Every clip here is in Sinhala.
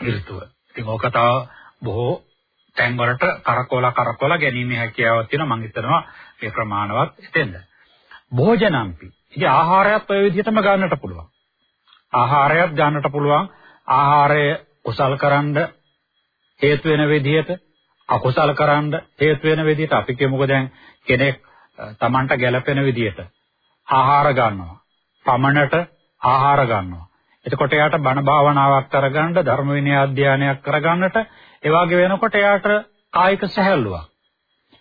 ඍතුව. ඉතින් ඕක තව බොහෝ තැන් වලට කරකවලා කරකවලා ගැනීමේ හැකියාවක් තියෙනවා මම හිතනවා ඒ ප්‍රමාණවත් එතෙන්ද. භෝජනම්පි. ඉතින් ආහාරයත් ඔය විදිහටම ගන්නට පුළුවන්. ආහාරයත් ගන්නට පුළුවන්. ආහාරය කුසල්කරනද හේතු වෙන විදිහට අකුසල් කරන්න හේතු වෙන විදිහට අපි කියමුකෝ දැන් කෙනෙක් Tamanට ගැළපෙන විදිහට ආහාර ගන්නවා. පමණට ආහාර ගන්නවා. එතකොට එයාට බණ භාවනාවක් කරගන්න ධර්ම විනය අධ්‍යයනයක් කරගන්නට ඒ වගේ වෙනකොට එයාට කායික සැහැල්ලුවක්.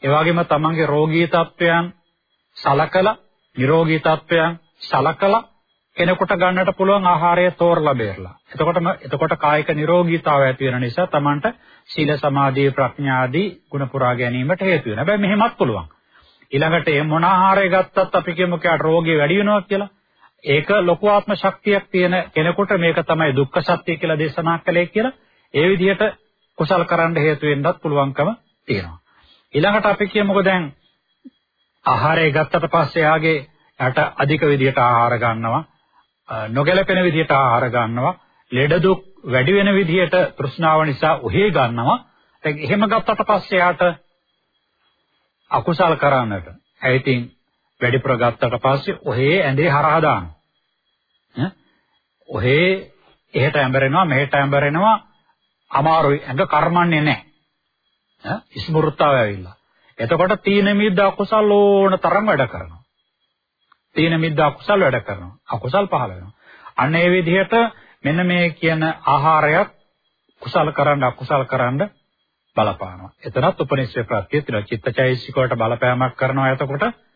ඒ වගේම තමන්ගේ රෝගී තත්වයන් සලකලා නිරෝගී තත්වයන් සලකලා කෙනෙකුට ගන්නට පුළුවන් ආහාරය තෝරලා බේරලා. එතකොටම එතකොට කායික නිරෝගීතාවය ඇති වෙන නිසා තමන්ට සීල සමාධි ප්‍රඥා ආදී ගුණ පුරා ගැනීමට හේතු වෙනවා. හැබැයි මෙහෙමත් පුළුවන්. ඊළඟට මේ මොන ආහාරය ගත්තත් අපි කියමු කාට රෝගී වැඩි වෙනවා කියලා. ඒක ලොකු ආත්ම ශක්තියක් තියෙන කෙනෙකුට මේක තමයි දුක්ඛ සත්‍ය කියලා දේශනා කළේ කියලා. ඒ විදිහට කුසල් කරන්න හේතු වෙන්නත් පුළුවන්කම තියෙනවා. ඊළඟට අපි කියමුකෝ දැන් ආහාරය ගත්තට පස්සේ යාගේ යට අධික විදිහට ආහාර ගන්නවා. නොගැලපෙන විදිහට ආහාර ගන්නවා. ලෙඩ දුක් වැඩි වෙන විදිහට තෘෂ්ණාව නිසා උහි ගන්නවා. දැන් එහෙම ගත්තට පස්සේ යාට අකුසල් කරන්නට. ඒ ඉතින් වැඩිපුර ගත්තට පස්සේ ඔහේ ඇඳේ හරහා දානවා. ඈ ඔහේ එහෙට ඇඹරෙනවා මෙහෙට ඇඹරෙනවා අමාරුයි ඇඟ කර්මන්නේ නැහැ. ඈ ඉස්මෘතාව ඇවිල්ලා. එතකොට තීන මිද්ද අකුසල් ඕන තරම් වැඩ කරනවා. තීන මිද්ද අකුසල් වැඩ කරනවා. අකුසල් පහළ වෙනවා. අන්න ඒ විදිහට මෙන්න මේ කියන ආහාරයක් කුසල කරන්න අකුසල් කරන්න බලපානවා. එතනත් උපනිශ්‍රේ ප්‍රත්‍ය තියෙනවා. චිත්තචෛසිකවට බලපෑමක් කරනවා එතකොට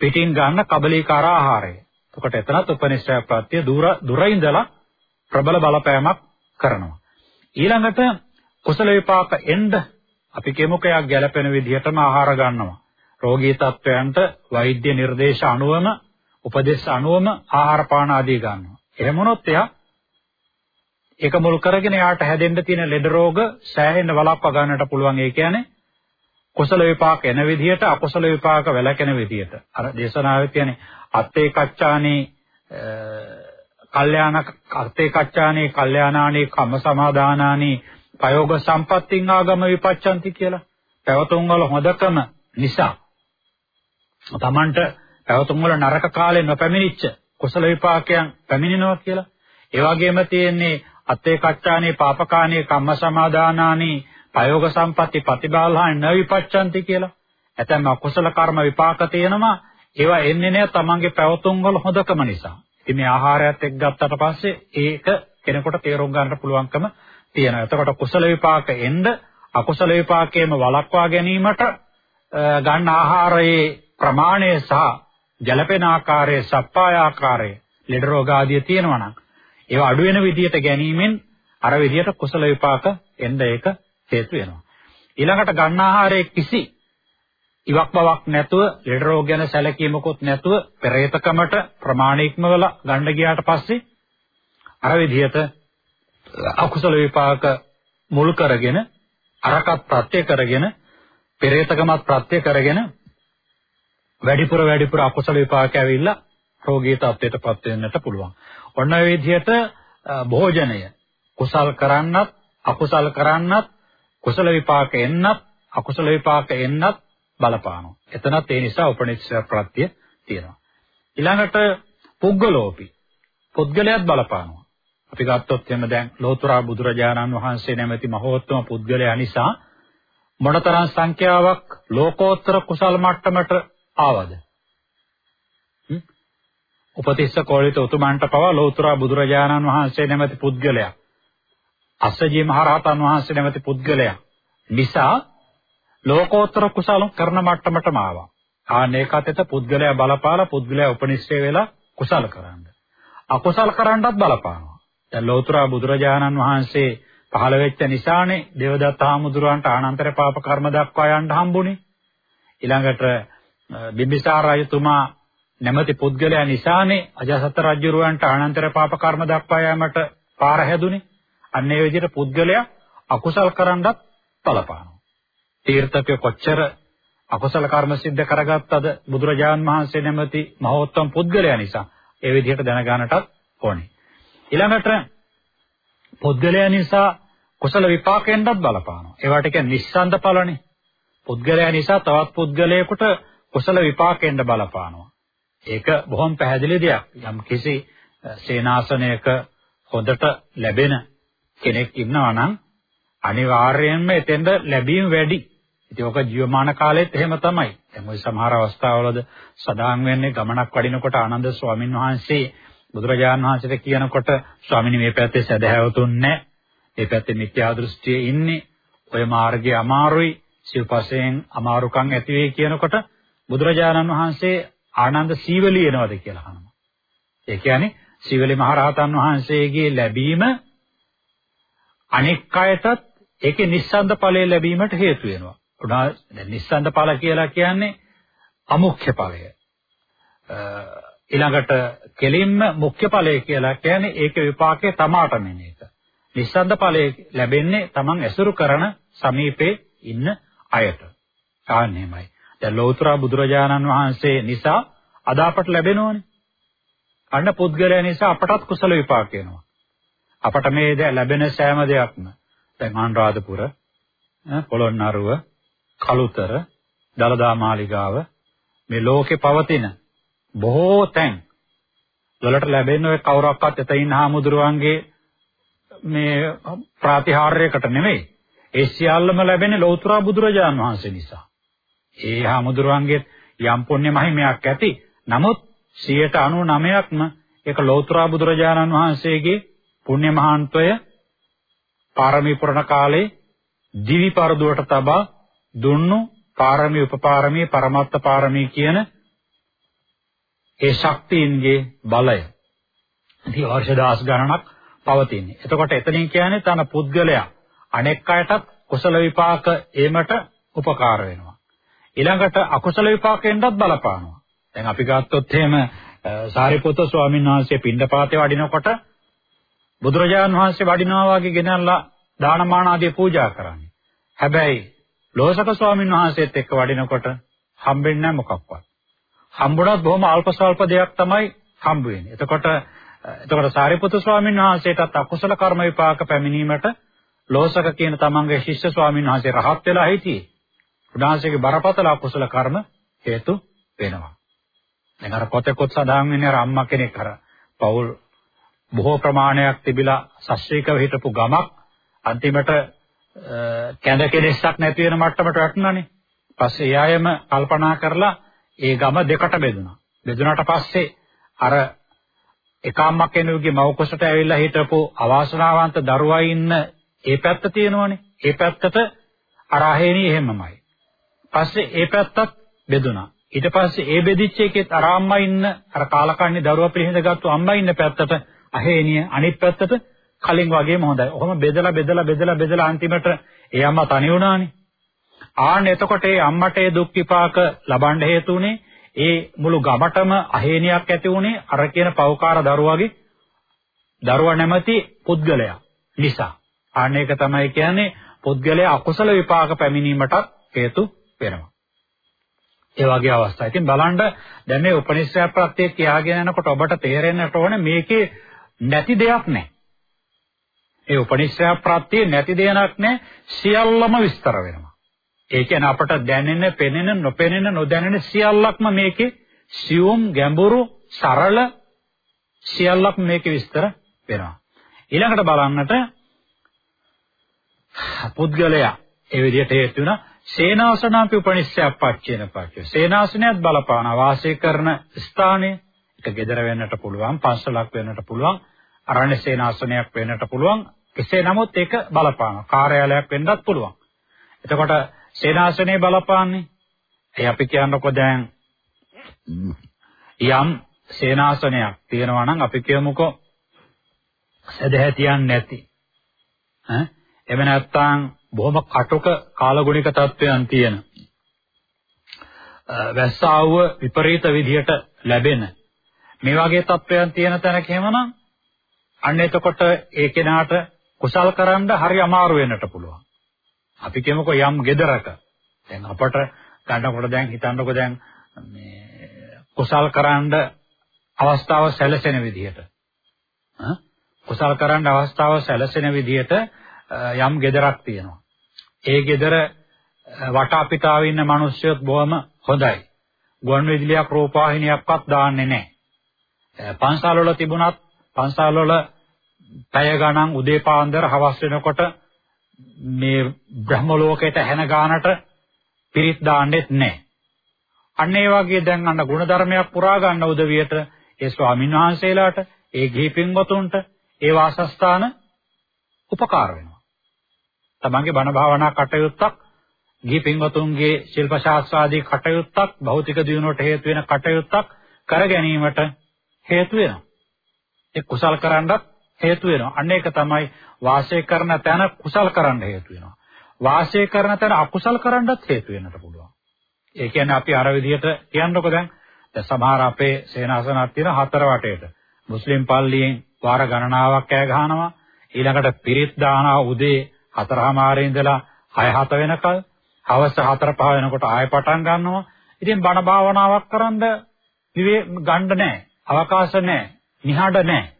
පිටින් ගන්න කබලීකාර ආහාරය. එතකොට එතනත් උපනිශ්‍රේ ප්‍රත්‍ය දුර දුර ඉඳලා ප්‍රබල බලපෑමක් කරනවා. ඊළඟට කුසල විපාක එන්න අපි කියමුකෝ යා ගැළපෙන විදිහටම ආහාර ගන්නවා. රෝගී තත්වයන්ට වෛද්‍ය නිර්දේශ අනුවම උපදේශ අනුවම ආහාර පාන ආදී ගන්නවා. එහෙම වුණොත් එයා ඒක මුල් කරගෙන යාට හැදෙන්න තියෙන ලෙඩ රෝග සෑහෙන්න වළක්වා ගන්නට පුළුවන්. ඒ කියන්නේ කුසල විපාක එන විදිහට අකුසල විපාක වැළකෙන විදිහට. අර දේශනාවේ කියන්නේ අත්තේ කච්චානේ කල්යාණ අත්තේ කච්චානේ කල්යාණානේ කම්ම සමාදානානේ ප්‍රයෝග සම්පත්තින් ආගම විපච්ඡanti කියලා. පැවතුම් වල හොදකම නිසා තමන්ට පැවතුම් වල නරක කාලේ නොපැමිණිච්ච කුසල විපාකයන් පැමිණෙනවා කියලා. ඒ වගේම තියෙන්නේ අත්තේ කච්චානේ පාපකානේ කම්ම සමාදානානේ ප්‍රයෝග සම්පatti ප්‍රතිබාලහාන නවිපච්ඡanti කියලා. ඇතැම් අකුසල කර්ම විපාක තියෙනවා. ඒවා එන්නේ නැහැ තමන්ගේ පැවතුම් වල හොදකම නිසා. ඉතින් මේ ආහාරයත් එක්ක ගත්තට පස්සේ ඒක කෙනෙකුට තේරුම් ගන්නට පුළුවන්කම තියෙනවා. එතකොට කුසල විපාක එන්න අකුසල විපාකයේම වළක්වා ගැනීමට ගන්න ආහාරයේ ප්‍රමාණය සහ ජලපෙන ආකාරයේ සප්පාය ආකාරයේ ලෙඩ රෝග ආදිය තියෙනවා නම් ඒවා අඩු වෙන විදියට ගැනීමෙන් අර විදියට කුසල විපාක එන්න ඒක හේතු වෙනවා. ඊළඟට ගන්න ආහාරයේ කිසි ඉවක් බවක් නැතුව ලෙඩ රෝග ගැන සැලකීමකුත් නැතුව පෙරේතකමට ප්‍රමාණිකමවල ගන්න ගියාට පස්සේ අර විදියට අකුසල විපාක මුල් කරගෙන අරකත් ප්‍රත්‍ය කරගෙන පෙරේතකමත් ප්‍රත්‍ය කරගෙන වැඩිපුර වැඩිපුර අකුසල විපාක ඇවිල්ලා රෝගී තත්ත්වයටපත් වෙන්නට පුළුවන්. ඔන්න ඔය විදිහට භෝජනය කුසල් කරන්නත් අකුසල් කරන්නත් කුසල විපාක එන්නත් අකුසල විපාක එන්නත් බලපානවා. එතනත් ඒ නිසා උපනිෂය ප්‍රත්‍ය තියෙනවා. ඊළඟට පුද්ගලෝපි පුද්ගලයාත් බලපානවා. අපි ගත්තොත් එන්න දැන් ලෝතුරා බුදුරජාණන් වහන්සේ නැමැති මහෝත්තම පුද්ගලයා නිසා මොනතරම් සංඛ්‍යාවක් ලෝකෝත්තර කුසල් මට්ටමට ආවද? උපතිස්ස කෝලිත උතුමන්ට පවා ලෝතුරා බුදුරජාණන් වහන්සේ නැමැති පුද්ගලයා අස්සජී මහරහතන් වහන්සේ නැමැති පුද්ගලයා නිසා ලෝකෝත්තර කුසල කරන මට්ටමටම ආවා. ආනේකතෙත පුද්ගලයා බලපාලා පුද්ගලයා උපනිෂ්ඨේ වෙලා කුසල කරන්න. අකුසල කරන්නත් බලපානවා. දැන් ලෝතුරා බුදුරජාණන් වහන්සේ පහළ වෙච්ච නිසානේ දේවදත්ත හාමුදුරුවන්ට ආනන්තර පාප කර්ම දක්වා යන්න හම්බුනේ. ඊළඟට බිම්බිසාර රජතුමා නැමැති පුද්ගලයා නිසානේ අජාසත් රජුරවන්ට ආනන්තර පාප කර්ම දක්වා යාමට පාර හැදුනේ. අන්න ඒ විදිහට පුද්ගලයා අකුසල් කරන්නත් බලපානවා. තීර්ථකය කොච්චර අකුසල කර්ම සිද්ධ කරගත්තද බුදුරජාන් වහන්සේ නැමැති මහෞත්තම පුද්ගලයා නිසා ඒ විදිහට දැනගන්නටත් ඕනේ. ඊළඟට පුද්ගලයා නිසා කුසල විපාකයෙන්වත් බලපානවා. ඒවට කියන්නේ නිස්සන්ද ඵලනේ. පුද්ගලයා නිසා තවත් පුද්ගලයෙකුට කුසල විපාකයෙන්ද බලපානවා. ඒක බොහොම පැහැදිලි දෙයක්. යම් කිසි සේනාසනයක හොඳට ලැබෙන කෙනෙක් ඉන්නවා නම් අනිවාර්යයෙන්ම එතෙන්ද ලැබීම වැඩි. ඉතින් ඔක ජීවමාන කාලෙත් එහෙම තමයි. දැන් ওই සමහර අවස්ථාවලද සදාන් වෙන්නේ ගමනක් වඩිනකොට ආනන්ද ස්වාමීන් වහන්සේ බුදුරජාණන් වහන්සේට කියනකොට ස්වාමීනි මේ පැත්තේ සදහැවතුන් නැහැ. මේ පැත්තේ මිත්‍යා දෘෂ්ටියේ ඉන්නේ. ඔය මාර්ගය අමාරුයි. සිව්පසයෙන් අමාරුකම් ඇති වෙයි කියනකොට බුදුරජාණන් වහන්සේ ආනන්ද සීවලී එනවද කියලා අහනවා. ඒ කියන්නේ සීවලී මහරහතන් වහන්සේගේ ලැබීම අනෙක් අයටත් ඒකේ නිස්සන්ද ඵලය ලැබීමට හේතු වෙනවා. උනා දැන් නිස්සන්ද ඵල කියලා කියන්නේ අමුක්ෂ ඵලය. ඊළඟට කෙලින්ම මුඛ්‍ය ඵලය කියලා කියන්නේ ඒකේ විපාකයේ තමාටම එන එක. නිස්සන්ද ඵලය ලැබෙන්නේ Taman ඇසුරු කරන සමීපේ ඉන්න අයට. ආන්නේමයි. දැන් ලෞතර බුදුරජාණන් වහන්සේ නිසා අද අපට ලැබෙනවනේ. අන්න පුද්ගලයා නිසා අපටත් කුසල විපාක වෙනවා. අපට මේ ලැබෙන සෑම දෙයක්ම දැන් අනුරාධපුර, පොළොන්නරුව, කලුතර, දලදා මාලිගාව මේ ලෝකේ පවතින බොහෝ තැන් වලට ලැබෙන ඔය කවුරක්වත් එතනින් හාමුදුරුවන්ගේ මේ ප්‍රාතිහාර්යයකට නෙමෙයි. ඒ සියල්ලම ලැබෙන්නේ ලෞතර බුදුරජාණන් වහන්සේ නිසා. ඒ හාමුදුරුවන්ගේ යම් පුණ්‍ය මහිමයක් ඇති. නමුත් 99%ක්ම ඒක ලෞතර බුදුරජාණන් වහන්සේගේ පුණ්‍ය මහාන්තය පාරමී පුරණ කාලේ දිවි පරදුවට තබා දුන්නු පාරමී උපපාරමී පරමත්ත පාරමී කියන ඒ ශක්තියින්ගේ බලය. ඉතින් වර්ෂ දහස් ගණනක් පවතින්නේ. එතකොට එතනින් කියන්නේ තන පුද්ගලයා අනෙක් අයටත් කුසල විපාක ඒමට උපකාර වෙනවා. ඊළඟට අකුසල විපාකයෙන්වත් බලපානවා. දැන් අපි ගත්තොත් එහෙම සාරිපුත්‍ර ස්වාමීන් වහන්සේ පින්ඩපාතේ වඩිනකොට බුදුරජාණන් වහන්සේ වඩිනවා වගේ ගෙනල්ලා දානමාන ආදී පූජා කරන්නේ. හැබැයි ලෝසක ස්වාමීන් වහන්සේත් එක්ක වඩිනකොට හම්බෙන්නේ නැහැ මොකක්වත්. හම්බුණත් බොහොම අල්ප ස්වල්ප දෙයක් තමයි හම්බ වෙන්නේ. එතකොට එතකොට සාරිපුත්‍ර ස්වාමීන් වහන්සේටත් අකුසල කර්ම විපාක පැමිණීමට ලෝසක කියන තමන්ගේ ශිෂ්‍ය ස්වාමීන් වහන්සේ රහත් වෙලා හිටියේ. උන්වහන්සේගේ බරපතල අකුසල කර්ම හේතු වෙනවා. දැන් අර පොතේකොත් සඳහන් වෙන්නේ අර අම්මා කෙනෙක් අර පෞල් බොහෝ ප්‍රමාණයක් තිබිලා ශස්ත්‍රීකව හිටපු ගමක් අන්තිමට කැඳ කෙලෙස්සක් නැති වෙන මට්ටමට වැටුණානේ. පස්සේ එයායම කල්පනා කරලා ඒ ගම දෙකට බෙදුණා. බෙදුනාට පස්සේ අර එකම්මක් කෙනෙකුගේ මව් කුසට ඇවිල්ලා හිටපු අවාසනාවන්ත දරුවා ඉන්න ඒ පැත්ත තියෙනවනේ. ඒ පැත්තට අර අහේනි එහෙමමයි. පස්සේ ඒ පැත්තත් බෙදුනා. ඊට පස්සේ ඒ බෙදිච්ච එකෙත් අර අම්මා ඉන්න අර කාලකන්ණි දරුවා පිළිහිඳගත්තු අම්මා ඉන්න පැත්තට අහේනිය අනිත් පැත්තට කලින් වගේම හොඳයි. ඔහොම බෙදලා බෙදලා බෙදලා බෙදලා අන්තිමට ඒ අම්මා තනි වුණානේ. ආන්න එතකොට ඒ අම්මට ඒ දුක් විපාක ලබන්න හේතු උනේ ඒ මුළු ගමටම අහේනියක් ඇති වුණේ අර කියන පෞකාර දරුවාගේ දරුවා නැමැති පුද්ගලයා නිසා. ආන්න ඒක තමයි කියන්නේ පුද්ගලයා අකුසල විපාක පැමිණීමට හේතු වෙනවා. ඒ වගේ අවස්ථා. ඉතින් බලන්න දැන් මේ උපනිෂය ප්‍රත්‍ය කියාගෙන යනකොට ඔබට තේරෙන්නට ඕනේ මේකේ නැති දෙයක් නැහැ. ඒ උපනිෂය ප්‍රත්‍ය නැති දෙයක් නැහැ. සියල්ලම විස්තර වෙනවා. ඒ කියන්නේ අපට දැනෙන, පෙනෙන, නොපෙනෙන, නොදැනෙන සියල්ලක්ම මේකේ සියුම්, ගැඹුරු, සරල සියල්ලක්ම මේකේ විස්තර වෙනවා. ඊළඟට බලන්නට පුද්ගලයා ඒ විදිහට හේතු වෙනවා සේනාසනාපි උපනිස්සයක් පච්චේන පච්චය. සේනාසනයත් බලපාන වාසය කරන ස්ථානය එක gedara වෙන්නට පුළුවන්, පන්සලක් වෙන්නට පුළුවන්, අරණ්‍ය සේනාසනයක් වෙන්නට පුළුවන්. කෙසේ නමුත් ඒක බලපාන කාර්යාලයක් වෙන්නත් පුළුවන්. එතකොට සේනාසනේ බලපාන්නේ? ඒ අපි කියන්නකො දැන් යම් සේනාසනයක් තියෙනවා නම් අපි කියමුකෝ සදහැතියන් නැති. ඈ? එහෙම නැත්නම් බොහොම කටුක කාලගුණික තත්වයන් තියෙන. වැස්සාවුව විපරීත විදිහට ලැබෙන මේ වගේ තත්වයන් තියෙන තැනක එහෙමනම් අන්න එතකොට ඒ කෙනාට කුසල් කරන්න හරි අමාරු වෙන්නට පුළුවන්. අපි කියමුකෝ යම් gedaraka දැන් අපට ගන්නකොට දැන් හිතන්නකෝ දැන් මේ කුසල් කරන්න අවස්ථාව සැලසෙන විදිහට කුසල් කරන්න අවස්ථාව සැලසෙන විදිහට යම් ගෙදරක් තියෙනවා. ඒ ගෙදර වටාපිටාවේ ඉන්න මිනිස්සුත් බොහොම හොඳයි. ගුවන් විදුලියක් රූපවාහිනියක්වත් දාන්නේ නැහැ. පන්සල් වල තිබුණත් පන්සල් වල පැය ගණන් උදේ පාන්දර හවස් වෙනකොට මේ බ්‍රහ්ම ලෝකයට හැන ගානට පිරිත් දාන්නෙත් නැහැ. අන්න ඒ වගේ දැන් අන්න ಗುಣධර්මයක් පුරා ගන්න උදවියට ඒ ස්වාමීන් වහන්සේලාට ඒ ගිහි පින්වතුන්ට ඒ වාසස්ථාන උපකාර වෙනවා. තමන්ගේ බණ භාවනා කටයුත්තක් ගිහි පින්වතුන්ගේ ශිල්ප ශාස්ත්‍රාදී කටයුත්තක් භෞතික දියුණුවට හේතු වෙන කටයුත්තක් කර ගැනීමට හේතු වෙනවා. ඒ කුසල් කරන්නත් හේතු වෙනවා. අන්න ඒක තමයි වාසය කරන තැන කුසල් කරන්න හේතු වෙනවා. වාසය කරන තැන අකුසල් කරන්නත් හේතු වෙන්නට පුළුවන්. ඒ කියන්නේ අපි අර විදිහට කියන්නකො දැන් දැන් සමහර අපේ සේනාසනක් තියෙන හතර වටේට මුස්ලිම් පල්ලියෙන් වාර ගණනාවක් ඈ ගහනවා ඊළඟට පිරිත් දානවා උදේ හතරමාරේ ඉඳලා 6 7 වෙනකල් හවස 4 5 වෙනකොට ආයෙ පටන් ගන්නවා ඉතින් බණ භාවනාවක් කරන්ද විවේ ගන්න නැහැ අවකාශ නැහැ නිහඬ නැහැ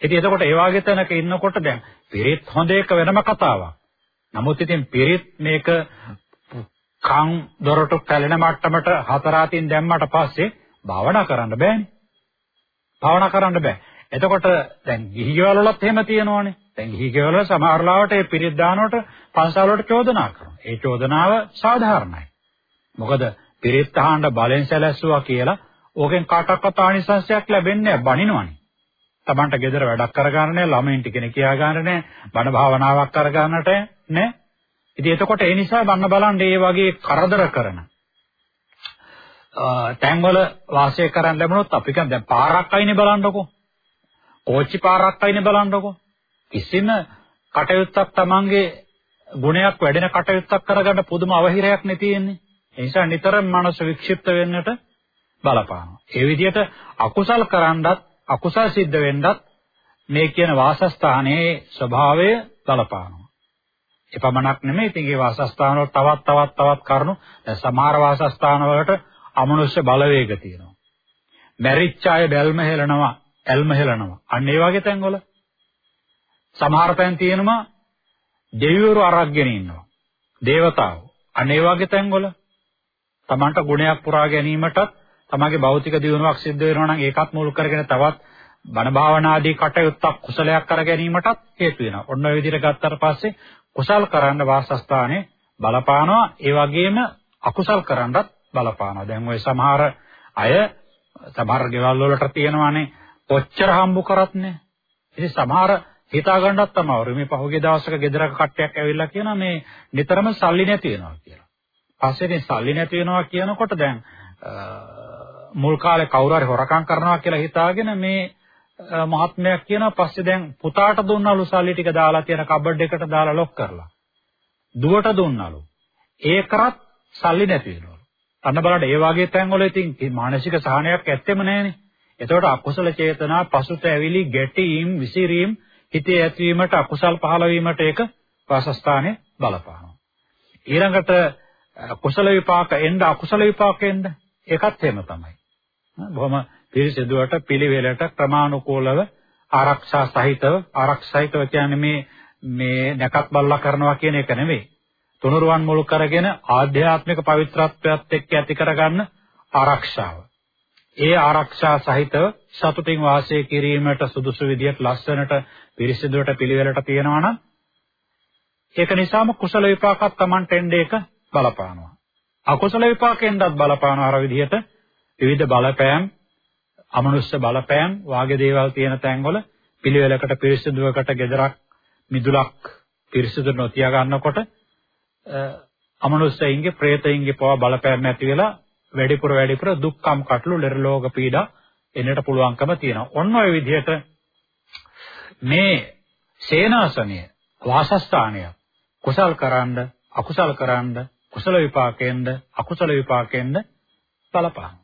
ඉතින් එතකොට ඒ වගේ තැනක ඉන්නකොට දැන් පිරිත් හොඳ එක වෙනම කතාවක් නමුත් ඉතින් පිරිත් මේක කන් දොරටු පැලෙන මට්ටමට හතර අතින් දැම්මට පස්සේ භාවනා කරන්න බෑනේ. භාවනා කරන්න බෑ. එතකොට දැන් ගිහිගෙවල් වලත් එහෙම තියෙනවනේ. දැන් ගිහිගෙවල් වල සමහර ලාවට ඒ පිරිත් දානකොට පන්සල් වලට චෝදනා කරනවා. ඒ චෝදනාව සාධාරණයි. මොකද පිරිත් අහන්න බලෙන් සැලැස්සුවා කියලා ඕකෙන් කාටවත් ආනිසංශයක් ලැබෙන්නේ නැහැ. බනිනවනේ. Tamanට ගෙදර වැඩක් කරගන්න නැහැ, ළමයින්ට කෙනෙක් කියා ගන්න නැහැ, බණ භාවනාවක් කරගන්නට නැහැ. ඉතින් එතකොට ඒ නිසා වන්න බලන්න මේ වගේ කරදර කරන තැන්වල වාසය කරන්න ලැබුණොත් අපි කියන් දැන් පාරක් අයිනේ බලන්නකෝ. කෝච්චි පාරක් අයිනේ බලන්නකෝ. කිසිම කටයුත්තක් Tamange ගුණයක් වැඩෙන කටයුත්තක් කරගන්න පුදුම අවහිරයක් නේ තියෙන්නේ. ඒ නිසා නිතරම මනස වික්ෂිප්ත වෙන්නට බලපානවා. ඒ විදිහට අකුසල් කරන්නත් අකුසල් සිද්ධ වෙන්නත් මේ කියන වාසස්ථානයේ ස්වභාවය බලපානවා. එපමණක් නෙමෙයි ඉතින් ඒ වාසස්ථාන වල තවත් තවත් තවත් කරුණු දැන් සමහර වාසස්ථාන වලට අමනුෂ්‍ය බලවේග තියෙනවා. මැරිච්ච අය බැල්ම හෙලනවා, ඇල්ම හෙලනවා. අන්න ඒ වගේ තැන්වල සමහර තැන් තියෙනවා දෙවිවරු අරක්ගෙන ඉන්නවා. දේවතාවෝ. අන්න ඒ වගේ තැන්වල Tamanට ගුණයක් පුරා ගැනීමටත් තමගේ භෞතික දියුණුවක් සිද්ධ වෙනවා නම් ඒකත් මුල් කරගෙන තවත් බණ භාවනාදී කටයුත්තක් කුසලයක් කර ගැනීමටත් හේතු වෙනවා. ඔන්න ඔය විදිහට ගත්තට පස්සේ කුසල් කරන්න වාසස්ථානේ බලපානවා ඒ වගේම අකුසල් කරන්නත් බලපානවා දැන් ওই සමහර අය සමහර ගෙවල් වලට තියෙනවානේ කොච්චර හම්බු කරත්නේ ඉතින් සමහර හිතා ගන්නත් තමයි මේ පහුගිය දවසක ගෙදරක කට්ටියක් ඇවිල්ලා කියනවා මේ නිතරම සල්ලි නැති වෙනවා කියලා. පස්සේ ඉතින් සල්ලි නැති වෙනවා කියනකොට දැන් මුල් කාලේ කවුරු හරි හොරකම් කරනවා කියලා හිතාගෙන මේ මහත්මයක් කියනවා පස්සේ දැන් පුතාට දුන්නලු සල්ලි ටික දාලා තියෙන කබඩ් එකට දාලා ලොක් කරලා. දුවට දුන්නලු. ඒ කරත් සල්ලි නැති වෙනවලු. අන්න බලන්න ඒ වගේ තැන්වල ඉතින් මානසික සහනයක් ඇත්තෙම නැහැනේ. එතකොට අකුසල චේතනා පසුත ඇවිලි ගැටීම් විසිරීම් හිතේ ඇතිවීමට අකුසල් පහළ වීමට ඒක වාසස්ථානේ බලපානවා. ඊළඟට කුසල විපාක එන්න අකුසල විපාක එන්න ඒකත් එහෙම තමයි. බොහොම පිරිසිදුවට පිළිවෙලට ක්‍රමානුකූලව ආරක්ෂා සහිතව ආරක්ෂා සහිතව කියන්නේ මේ මේ නැකත් බල්ලා කරනවා කියන එක නෙමෙයි. තුනුරුවන් මුල් කරගෙන ආධ්‍යාත්මික පවිත්‍රත්වයට එක්ක ඇති කරගන්න ආරක්ෂාව. ඒ ආරක්ෂා සහිතව සතුටින් වාසය කිරීමට සුදුසු විදියට ලස්සනට පිරිසිදුවට පිළිවෙලට තියනවා නම් ඒක නිසාම කුසල විපාකක් Taman ටෙන්ඩ් එක බලපානවා. අකුසල විපාකෙන්වත් බලපානවා අර විදිහට විවිධ බලපෑම් අමනුෂ්‍ය බලපෑම් වාගේ දේවල් තියෙන තැන්වල පිළිවෙලකට පිරිසිදුවකට gedarak මිදුලක් පිරිසිදු නොතියා ගන්නකොට අමනුෂ්‍යයින්ගේ പ്രേතයින්ගේ පව බලපෑම් ඇති වෙලා වැඩිපුර වැඩිපුර දුක්ඛම් කටළු ලෙරලෝක පීඩා එන්නට පුළුවන්කම තියෙනවා. ඔන්න ඔය විදිහට මේ සේනාසනය වාසස්ථානය කුසල් කරන්ද අකුසල් කරන්ද කුසල විපාකයෙන්ද අකුසල විපාකයෙන්ද බලපාන.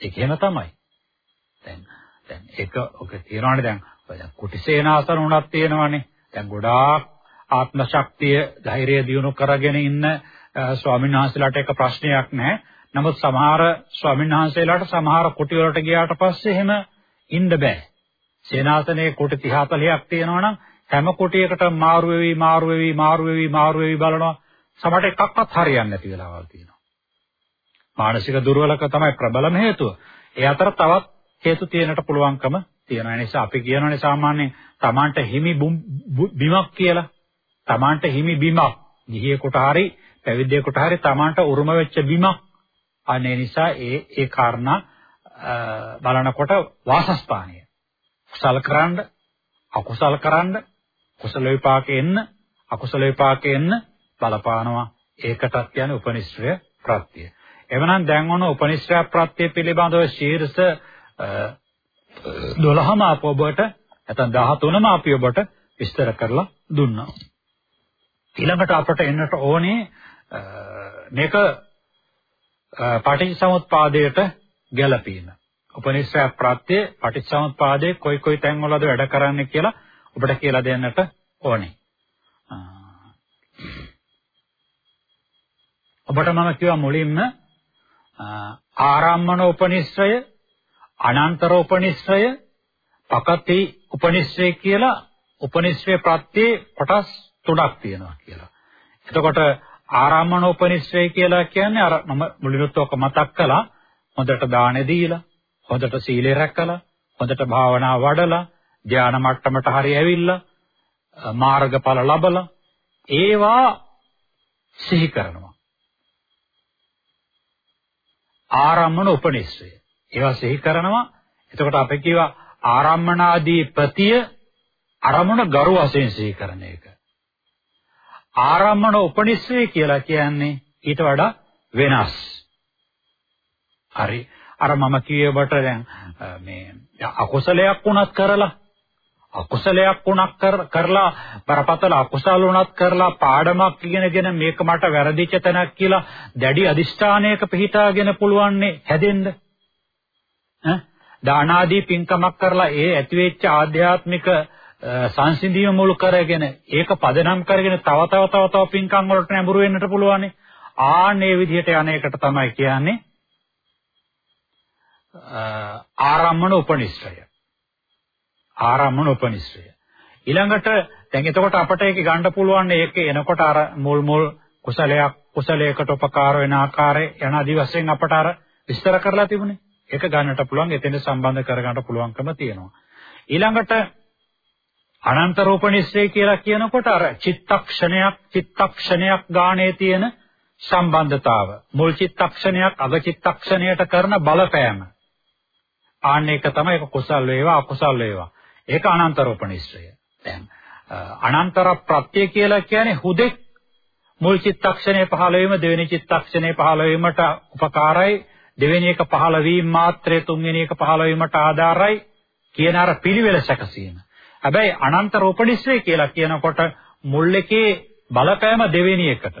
ඒක එහෙම තමයි. දැන් දැන් ඒක ඔක තියනවානේ දැන් දැන් කුටිසේනාසන උනක් තියෙනවානේ. දැන් ගොඩාක් ආත්ම ශක්තිය ධෛර්යය දියුණු කරගෙන ඉන්න ස්වාමීන් වහන්සේලාට ඒක ප්‍රශ්නයක් නැහැ. නමුත් සමහර ස්වාමීන් වහන්සේලාට සමහර කුටි වලට ගියාට පස්සේ එහෙම ඉන්න බෑ. සේනාසනයේ කුටි 30 40ක් තියෙනවා නම් හැම කුටියකට මාරු වෙවි මාරු වෙවි මාරු වෙවි මාරු වෙවි බලනවා සමහරට එකක්වත් හරියන්නේ නැති වෙලාවල් තියෙනවා. මානසික දුර්වලක තමයි ප්‍රබලම හේතුව. ඒ අතර තවත් හේතු තියෙනට පුළුවන්කම තියෙනවා. ඒ නිසා අපි කියනවානේ සාමාන්‍යයෙන් Tamanට හිමි බිමක් කියලා. Tamanට හිමි බිමක්. ගිහියෙකුට හරි පැවිද්දෙකුට හරි Tamanට උරුම වෙච්ච බිමක්. අනේ නිසා ඒ ඒ කාරණා බලනකොට වාසස්ථානය. කුසල කරන්න, අකුසල කරන්න, කුසල විපාකේ එන්න, අකුසල විපාකේ එන්න බලපානවා. ඒකටත් කියන්නේ උපනිශ්‍රය ප්‍රත්‍යය. එවනම් දැන් ඔන්න උපනිශ්‍රය ප්‍රත්‍ය පිළිබඳව ශීර්ෂ 12ම අප ඔබට නැත්නම් 13ම අපි ඔබට විස්තර කරලා දුන්නා. ඊළඟට අපට එන්නට ඕනේ මේක පටිච්චසමුප්පාදයට ගැලපීම. උපනිශ්‍රය ප්‍රත්‍ය පටිච්චසමුප්පාදයේ කොයි කොයි තැන්වලද වැඩ කරන්නේ කියලා ඔබට කියලා දෙන්නට ඕනේ. ඔබට මම කිව්වා මුලින්ම ආරම්මන උපනිශ්‍රය, අනන්තර උපනිශ්‍රය, පකති උපනිශ්‍රය කියලා උපනිශ්‍රය ප්‍රත්‍යේ කොටස් තුනක් තියෙනවා කියලා. එතකොට ආරම්මන උපනිශ්‍රය කියලා කියන්නේ අර මම මුලිනුත් ඔක මතක් කළා. හොඳට දාන දීලා, හොඳට සීලය රැකලා, හොඳට භාවනා වඩලා, ධානා මට්ටමට හරි ඇවිල්ලා, මාර්ගඵල ලබලා ඒවා සිහි කරනවා. ආරම්මන උපනිශ්‍රය. ඒවා සිහි කරනවා. එතකොට අපි කියවා ආරම්මනාදී ප්‍රතිය අරමුණ ගරු වශයෙන් සිහි කරන එක. ආරම්මන උපනිශ්‍රය කියලා කියන්නේ ඊට වඩා වෙනස්. හරි. අර මම කියවට දැන් මේ අකුසලයක් වුණත් කරලා අකුසලයක් වුණක් කරලා බරපතල අකුසල වුණත් කරලා පාඩමක් ඉගෙනගෙන මේක මට වැරදිච්ච තැනක් කියලා දැඩි අදිෂ්ඨානයක පිහිටාගෙන පුළුවන්නේ හැදෙන්න. ඈ? දානාදී පින්කමක් කරලා ඒ ඇතිවෙච්ච ආධ්‍යාත්මික සංසිඳීම මුල් කරගෙන ඒක පදනම් කරගෙන තව තව තව තව පින්කම් වලට නැඹුරු වෙන්නට පුළුවන්නේ. ආන්නේ විදිහට යන එකට තමයි කියන්නේ ආරම්මන උපනිශ්‍රය. ආරම්මන උපනිශ්‍රය. ඊළඟට දැන් එතකොට අපට ඒක ගන්න පුළුවන් ඒක එනකොට අර මුල් මුල් කුසලයක් කුසලයකට උපකාර වෙන ආකාරය යන ආදි වශයෙන් අපට අර විස්තර කරලා තිබුණේ. ඒක ගන්නට පුළුවන් එතෙන් සම්බන්ධ කරගන්න පුළුවන්කම තියෙනවා. ඊළඟට අනන්ත රූපනිශ්‍රය කියලා කියනකොට අර චිත්තක්ෂණයක් චිත්තක්ෂණයක් ගානේ තියෙන සම්බන්ධතාව මුල් චිත්තක්ෂණයක් අග චිත්තක්ෂණයට කරන බලපෑම ආන්න එක තමයි ඒක කුසල් වේවා අකුසල් වේවා ඒක අනන්තරෝපනිශ්‍රය. දැන් අනන්තර ප්‍රත්‍ය කියලා කියන්නේ හුදෙක් මුල් චිත්තක්ෂණය පහළ වීම දෙවෙනි චිත්තක්ෂණය පහළ වීමට උපකාරයි දෙවෙනි එක පහළ වීම මාත්‍රේ තුන්වෙනි එක පහළ වීමට ආධාරයි කියන අර පිළිවෙල සැකසීම. හැබැයි අනන්තරෝපනිශ්‍රය කියලා කියනකොට මුල් එකේ බලපෑම දෙවෙනි එකට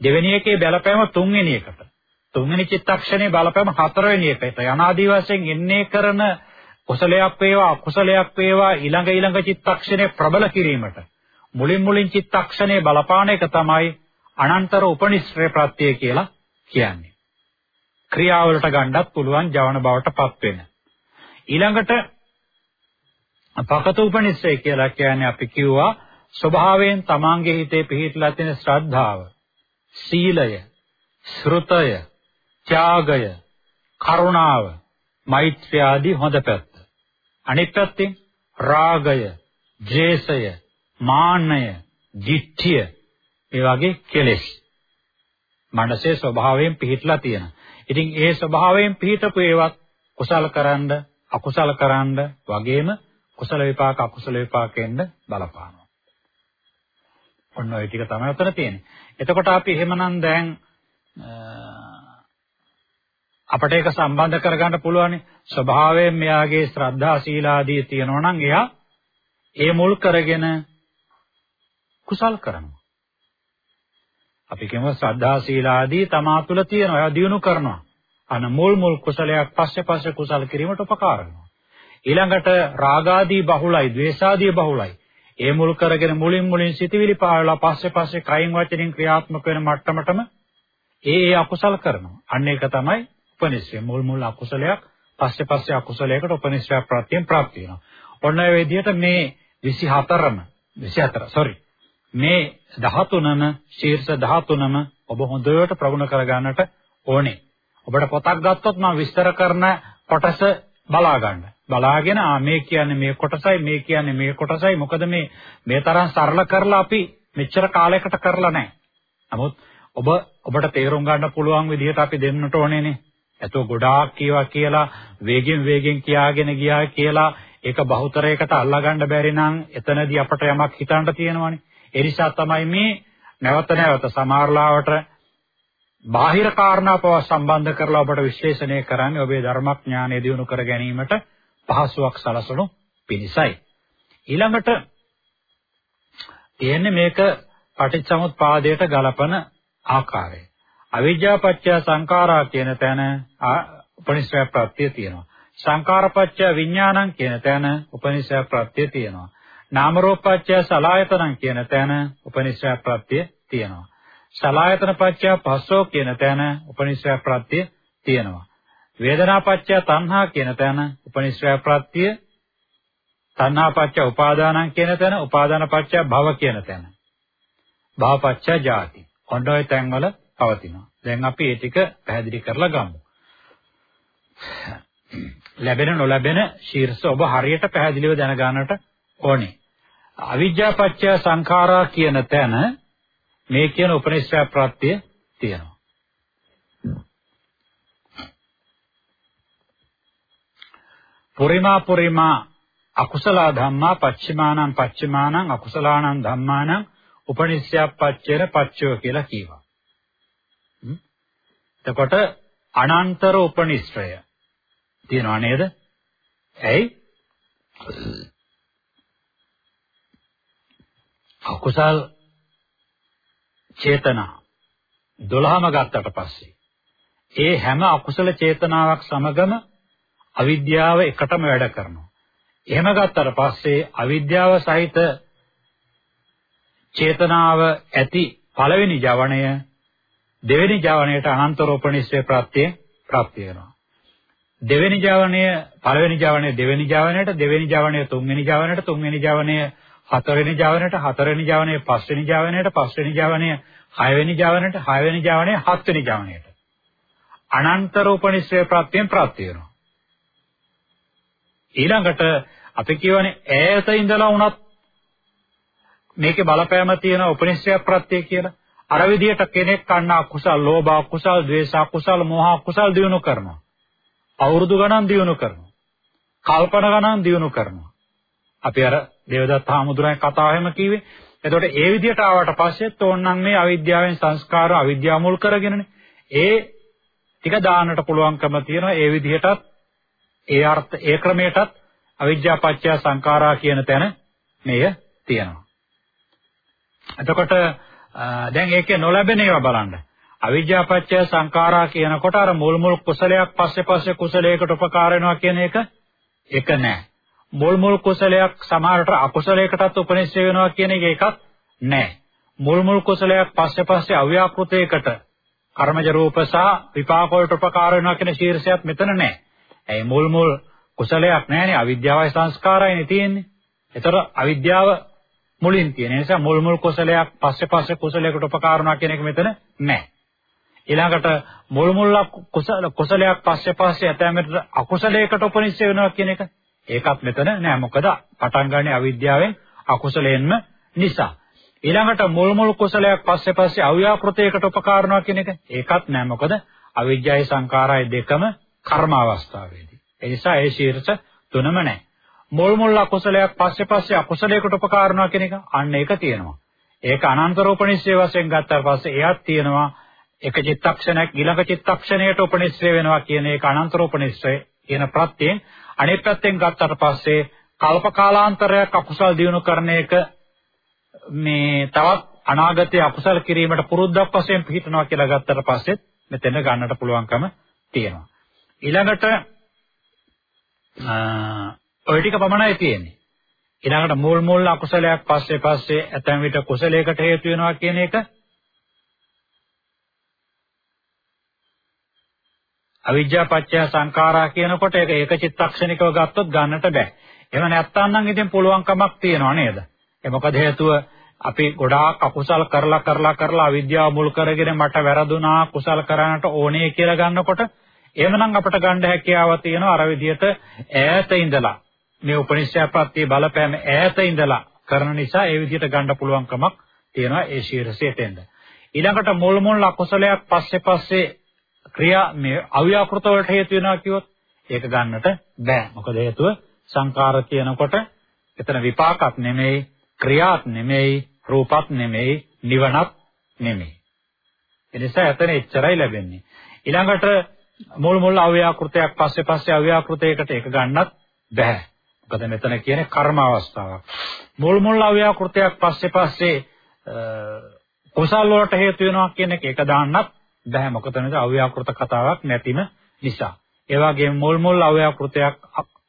දෙවෙනි එකේ බලපෑම තුන්වෙනි එකට තුන්වෙනි චිත්තක්ෂණයේ බලපෑම හතරවෙනි එකට යනාදී වශයෙන් එන්නේ කරන කුසලයක් වේවා අකුසලයක් වේවා ඊළඟ ඊළඟ චිත්තක්ෂණය ප්‍රබල කිරීමට මුලින් මුලින් චිත්තක්ෂණේ බලපාන එක තමයි අනන්තර උපනිශ්‍රේ ප්‍රත්‍ය කියලා කියන්නේ. ක්‍රියාවලට ගන්නත් පුළුවන් ජවන බවට පත් වෙන. ඊළඟට පකත උපනිශ්‍රේ කියලා කියන්නේ අපි කිව්වා ස්වභාවයෙන් තමාගේ හිතේ පිහිටලා තියෙන ශ්‍රද්ධාව, සීලය, ශ්‍රුතය, ත්‍යාගය, කරුණාව, මෛත්‍රිය ආදී හොඳ පැත්ත. අනිත් පැත්තෙන් රාගය, ද්වේෂය, මාන්නය, ditthිය ඒ වගේ කෙලෙස් මනසේ ස්වභාවයෙන් පිහිටලා තියෙනවා. ඉතින් ඒ ස්වභාවයෙන් පිහිටපු ඒවත් කුසල කරන්ඩ, අකුසල කරන්ඩ වගේම කුසල විපාක අකුසල විපාකෙන්ද බලපානවා. ඔන්න ඔය ටික තමයි උතන තියෙන්නේ. එතකොට අපි එහෙමනම් දැන් අපට ඒක සම්බන්ධ කරගන්න පුළුවන් ස්වභාවයෙන් මෙයාගේ ශ්‍රද්ධා සීලාදී තියෙනවා නම් එයා ඒ මුල් කරගෙන කුසල් කරනවා. අපි කියමු ශ්‍රද්ධා සීලාදී තමා තුළ තියෙනවා. ඒවා දිනු කරනවා. අන මුල් මුල් කුසලයක් පස්සේ පස්සේ කුසල් කිරීමට උපකාර වෙනවා. ඊළඟට රාගාදී බහුලයි, ද්වේෂාදී බහුලයි. ඒ මුල් කරගෙන මුලින් මුලින් සිටිවිලි පාවලා පස්සේ පස්සේ කයින් වචනින් ක්‍රියාත්මක වෙන මට්ටමටම ඒ ඒ අකුසල් කරනවා. අන්න ඒක තමයි උපනිශ්‍රය. මුල් මුල් අකුසලයක් පස්සේ පස්සේ අකුසලයකට උපනිශ්‍රය ප්‍රත්‍යයෙන් ප්‍රාප්ත වෙනවා. ඔන්න ඔය විදිහට මේ 24ම 24 sorry මේ 13ම ශීර්ෂ 13ම ඔබ හොඳට ප්‍රගුණ කරගන්නට ඕනේ. ඔබට පොතක් ගත්තොත් මම විස්තර කරන කොටස බලා ගන්න. බලාගෙන ආ මේ කියන්නේ මේ කොටසයි මේ කියන්නේ මේ කොටසයි මොකද මේ මේ තරම් සරල කරලා අපි මෙච්චර කාලයකට කරලා නැහැ. නමුත් ඔබ ඔබට තේරුම් ගන්න පුළුවන් විදිහට අපි දෙන්නට ඕනේනේ. එතකොට ගොඩාක් කීවා කියලා වේගෙන් වේගෙන් කියාගෙන ගියා කියලා ඒක බහුතරයකට අල්ලගන්න බැරි නම් එතනදී අපට යමක් හිතන්න තියෙනවනේ. ඒ නිසා තමයි මේ නැවත නැවත සමාරලාවට බාහිර කාරණා පව සම්බන්ධ කරලා ඔබට විශ්ලේෂණය කරන්නේ ඔබේ ධර්මඥානය දියුණු කර ගැනීමට පහසුවක් සලසනු පිණිසයි. ඊළඟට තියෙන්නේ මේක පටිච්චසමුප්පාදයට ගලපන ආකාරය. අවිජ්ජාපච්චය සංඛාරා කියන තැන උපනිෂය ප්‍රත්‍ය තියෙනවා. සංඛාරපච්චය විඥානං කියන තැන උපනිෂය ප්‍රත්‍ය තියෙනවා. නාම රූපපච්චය සලායතනං කියන තැන උපනිෂය ප්‍රත්‍ය තියෙනවා. සලායතන පච්චය පස්සෝ කියන තැන උපනිෂය ප්‍රත්‍ය තියෙනවා. වේදනා පච්චය තණ්හා කියන තැන උපනිෂය ප්‍රත්‍ය තණ්හා පච්චය උපාදානං කියන තැන උපාදාන පච්චය භව කියන තැන. භව පච්චය ජාති. ඔන්න ඔය තැන්වල පවතිනවා. දැන් අපි ඒ ටික පැහැදිලි කරලා ගමු. ලැබෙන නොලැබෙන ශීර්ෂ ඔබ හරියට පැහැදිලිව දැනගන්නට ඕනේ. අවිජ්ජා පත්‍ය සංඛාරා කියන තැන මේ කියන උපනිෂ්ඨ ප්‍රත්‍ය තියෙනවා. පුරිමා පුරිමා අකුසල ධම්මා පච්චිමානං පච්චිමානං අකුසලානං ධම්මානං උපනිෂ්ඨපච්චේන පච්චය කියලා කියවා. එතකොට අනන්තර උපනිෂ්ඨය තියෙනව නේද? ඇයි? අකුසල් චේතනා 12ම ගත්තට පස්සේ ඒ හැම අකුසල චේතනාවක් සමගම අවිද්‍යාව එකටම වැඩ කරනවා. එහෙම ගත්තට පස්සේ අවිද්‍යාව සහිත චේතනාව ඇති පළවෙනි ජවණය දෙවෙනි ජවණයට අනන්තරෝපනිස්සේ ප්‍රත්‍ය ප්‍රාප්තිය වෙනවා. දෙවෙනි ජවණය පළවෙනි ජවණය දෙවෙනි ජවණයට දෙවෙනි ජවණය තුන්වෙනි ජවණයට තුන්වෙනි ජවණය හතරවෙනි ජවණයට හතරවෙනි ජවණය පස්වෙනි ජවණයට පස්වෙනි ජවණය හයවෙනි ජවණයට හයවෙනි ජවණය හත්වෙනි ජවණයට අනන්තරෝපනිස්සේ ප්‍රත්‍යයෙන් ප්‍රාප්තිය වෙනවා. ඊළඟට අපි කියවනේ ඈත ඉඳලා වුණත් මේකේ බලපෑම තියෙන උපනිෂය ප්‍රත්‍ය කියලා. අර විදිහට කෙනෙක් කන්න අකුසල්, ලෝභ අකුසල්, ද්වේෂ අකුසල්, මෝහ අකුසල් දිනු කරනවා. අවුරුදු ගණන් දිනු කරනවා. කල්පන ගණන් දිනු කරනවා. අපි අර දේවදත්ත හාමුදුරනේ කතාව එහෙම කිව්වේ. එතකොට ඒ විදිහට ආවට පස්සෙත් ඕනනම් මේ අවිද්‍යාවෙන් සංස්කාර අවිද්‍යාව මුල් කරගෙනනේ. ඒ ටික දාන්නට පුළුවන්කම තියෙනවා. ඒ විදිහටත් ඒ අර්ථ ඒ ක්‍රමයටත් අවිද්‍යා පත්‍ය සංඛාරා කියන තැන මෙය තියෙනවා. එතකොට දැන් ඒකේ නොලැබෙන ඒවා බලන්න. අවිජ්ජා පත්‍ය සංඛාරා කියනකොට අර මුල් මුල් කුසලයක් පස්සේ පස්සේ කුසලයකට උපකාර වෙනවා කියන එක එක නෑ. මුල් මුල් කුසලයක් සමහරට අකුසලයකටත් උපනිශ්‍රය වෙනවා කියන එක එකක් නෑ. මුල් මුල් කුසලයක් පස්සේ පස්සේ අව්‍යාකෘතයකට කර්මජ රූප සහ විපාක වලට උපකාර වෙනවා කියන ශීර්ෂයක් මෙතන නෑ. ඒ මුල් මුල් කුසලයක් නෑනේ අවිද්‍යාවයි සංස්කාරයනේ තියෙන්නේ. ඒතර අවිද්‍යාව මුලින් තියෙන නිසා මුල් මුල් කුසලයක් පස්සේ පස්සේ කුසලයකට උපකාර වුණා කියන එක මෙතන නැහැ. ඊළඟට මුල් මුල් කුසල කුසලයක් පස්සේ පස්සේ ඇතැමට අකුසලයකට උපනිශ්චය වෙනවා කියන එක ඒකත් මෙතන නෑ මොකද පටන් ගන්නේ අවිද්‍යාවෙන් අකුසලයෙන්ම නිසා. ඊළඟට මුල් මුල් කුසලයක් පස්සේ පස්සේ අව්‍යාකෘතයකට උපකාර වෙනවා කියන එක ඒකත් නෑ මොකද අවිජ්ජායි සංඛාරයි දෙකම කර්ම අවස්ථාවේදී. ඒ නිසා ඒ ශීර්ෂ තුනම නෑ. මුල් මුල් අකුසලයක් පස්සේ පස්සේ අකුසලයකට උපකාරනවා කියන එක අන්න ඒක තියෙනවා. ඒක අනන්තරෝපනිශ්‍රේ වශයෙන් ගත්තාට පස්සේ එයත් තියෙනවා එක චිත්තක්ෂණයක් ඊළඟ චිත්තක්ෂණයට උපනිශ්‍රේ වෙනවා කියන එක අනන්තරෝපනිශ්‍රේ කියන ප්‍රත්‍යයෙන් අනිත් පැත්තෙන් ගත්තට පස්සේ කල්පකාලාන්තරයක් අකුසල් දිනු කරන එක මේ තවත් අනාගතයේ අකුසල් කිරීමට පුරුද්දක් වශයෙන් පිළිටනවා කියලා ගත්තට පස්සෙත් මෙතන ගන්නට පුළුවන්කම තියෙනවා. ඊළඟට ඔය ටික පමණයි තියෙන්නේ. ඊළඟට මුල් මුල් අකුසලයක් පස්සේ පස්සේ ඇතැම් විට කුසලයකට හේතු වෙනවා කියන එක අවිජ්ජා පත්‍ය සංඛාරා කියනකොට ඒක ඒක චිත්තක්ෂණිකව ගත්තොත් ගන්නට බෑ. එහෙම නැත්තම් නම් ඉතින් පුළුවන්කමක් තියෙනව නේද? ඒ මොකද හේතුව අපි ගොඩාක් අකුසල් කරලා කරලා කරලා අවිද්‍යාව මුල් කරගෙන මට වැරදුනා කුසල් කරන්නට ඕනේ කියලා ගන්නකොට එහෙමනම් අපිට ගන්න හැකියාව තියෙනවා අර විදිහට ඈත ඉඳලා මේ උපනිෂ්ඨාපත්‍ය බලපෑම ඈත ඉඳලා කරන නිසා ඒ විදිහට ගන්න පුළුවන්කමක් තියෙනවා ඒ ශීර්ෂයටෙන්ද. ඊළඟට මුල් මුල් අකුසලයක් පස්සේ පස්සේ ක්‍රියා මේ අව්‍යාකෘත වලට හේතු වෙනවා කිව්වොත් ඒක ගන්නට බෑ. මොකද හේතුව සංකාර කියනකොට එතන විපාකක් නෙමෙයි, ක්‍රියාවක් නෙමෙයි, රූපක් නෙමෙයි, නිවනක් නෙමෙයි. එනිසා එතන එච්චරයි ලැබෙන්නේ. ඊළඟට මුල් මුල් අව්‍යාකෘතයක් පස්සේ පස්සේ අව්‍යාකෘතයකට ඒක ගන්නත් බෑ. මොකද මෙතන කියන්නේ කර්ම අවස්ථාවක්. මුල් මුල් අව්‍යාකෘතයක් පස්සේ පස්සේ කුසල් වලට හේතු වෙනවා කියන එක එක දාන්නත් බෑ. මොකද නේද අව්‍යාකෘත කතාවක් නැතිම නිසා. ඒ වගේම මුල් මුල් අව්‍යාකෘතයක්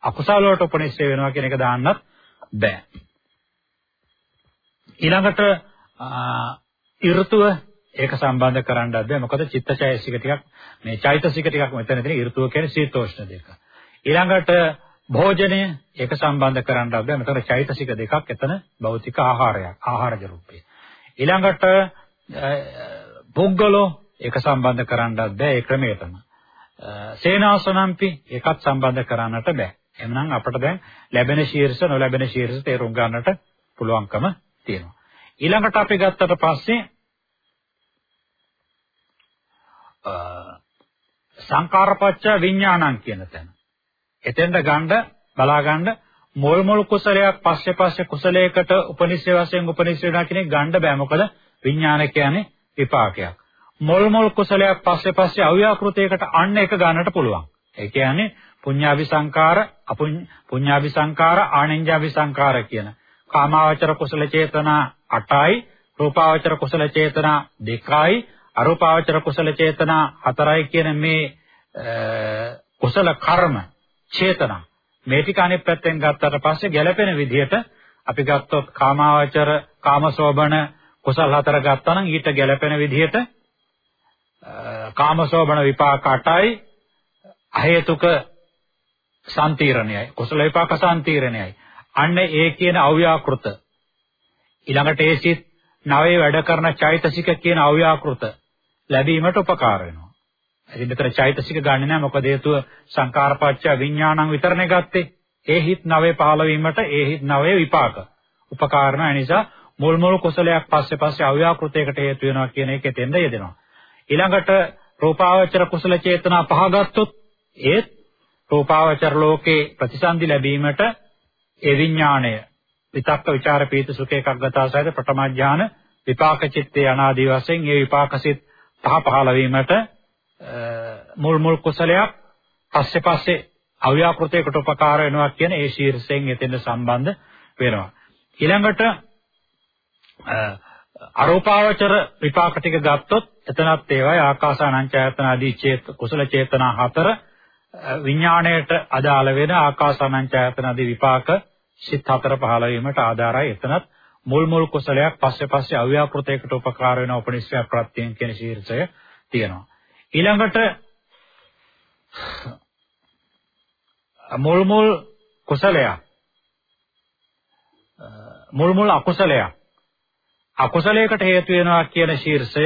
අකුසල වලට උපනිශ්‍රේ වෙනවා කියන එක දාන්නත් බෑ. ඊළඟට ඍතුව ඒක සම්බන්ධ කරන්නත් බෑ. මොකද චිත්තචෛසික ටිකක් මේ චෛතසික ටිකක් මෙතන තියෙන ඍතුව කියන්නේ සීතෝෂ්ණ දෙක. ඊළඟට භෝජනය ඒක සම්බන්ධ කරන්නත් බෑ. මෙතන චෛතසික දෙකක් එතන භෞතික ආහාරයක්. ආහාරජ රූපේ. ඊළඟට පුද්ගලෝ ඒක සම්බන්ධ කරන්නත් බෑ. ඒ ක්‍රමයටම. සේනාසනම්පි ඒකත් සම්බන්ධ කරන්නට බෑ. එhmenan අපිට දැන් ලැබෙන ශීර්ෂ නොලැබෙන ශීර්ෂ තේරුම් ගන්නට පුළුවන්කම තියෙනවා. ඊළඟට අපි ගත්තට පස්සේ සංකාරපච්ච විඥානං කියන තැන. එතෙන්ද ගන්න බලා ගන්න මොල් මොල් කුසලයක් පස්සේ පස්සේ කුසලයකට උපනිශ්‍රේ වශයෙන් උපනිශ්‍රේ වෙනවා කියන එක ගන්න බෑ මොකද විඥාන කියන්නේ විපාකයක්. මොල් මොල් කුසලයක් පස්සේ පස්සේ අව්‍යාකෘතයකට අන්න එක ගන්නට පුළුවන්. ඒ කියන්නේ පුඤ්ඤාභි සංකාර, අපුඤ්ඤාභි සංකාර, ආනෙන්ජාභි සංකාර කියන කාමාවචර කුසල චේතනා 8යි, රූපාවචර කුසල චේතනා 2යි, අරූපාවචර කුසල චේතනා 4යි කියන මේ කුසල කර්ම චේතනා. මේ ටික අනිත් පැත්තෙන් ගත්තට පස්සේ ගැළපෙන විදිහට අපි ගත්තොත් කාමාවචර කාමසෝබන කුසල හතර ගත්තා නම් ඊට ගැළපෙන විදිහට කාමසෝබන විපාක 8යි අහේතුක සම්තීරණයයි. කුසල විපාක සම්තීරණයයි. අන්න ඒ කියන අව්‍යාකෘත. ඊළඟට ඒ සිත් නවයේ වැඩ කරන චෛතසික කියන අව්‍යාකෘත ලැබීමට උපකාර වෙනවා. ඉතින් මෙතන චෛතසික ගන්නෙ නැහැ මොකද හේතුව සංකාරපච්චය විඥානං විතරනේ ගත්තේ. ඒ හිත් නවයේ පහළ වීමට ඒ හිත් නවයේ විපාක. උපකාරණ නිසා මුල් මුල් කුසලයක් පස්සේ පස්සේ අව්‍යාකෘතයකට හේතු වෙනවා කියන එක එතෙන්ද යෙදෙනවා. ඊළඟට රූපාවචර කුසල චේතනා පහ ගත්තොත් ඒත් රූපාවචර ලෝකේ ප්‍රතිසන්දි ලැබීමට ඒ විඥාණය විතක්ක ਵਿਚාර පීත සුඛ එකග්ගතාසයද ප්‍රථම ඥාන විපාක චිත්තේ අනාදී වශයෙන් ඒ විපාකසිත පහ පහළ වීමට මුල් මුල් කුසලයක් පස්සේ පස්සේ අව්‍යාකෘතයකට උපකාර වෙනවා කියන ඒ ශීර්ෂයෙන් එතෙන්ද සම්බන්ධ වෙනවා ඊළඟට අරූපාවචර විපාක ටික ගත්තොත් එතනත් ඒවයි ආකාසානංචයතන ආදී චේත කුසල චේතනා හතර විඥාණයට අදාළ වෙන ආකාසානංචයතන ආදී විපාක සිත් හතර පහළ වීමට ආධාරයි එතනත් මුල් මුල් කුසලයක් පස්සේ පස්සේ අව්‍යාකෘතයකට උපකාර වෙන උපනිශ්‍රය ප්‍රත්‍යයෙන් කියන ශීර්ෂය තියෙනවා. ඊළඟට මුල් මුල් කුසලයක් මුල් මුල් අකුසලයක් අකුසලයකට හේතු වෙනවා කියන ශීර්ෂය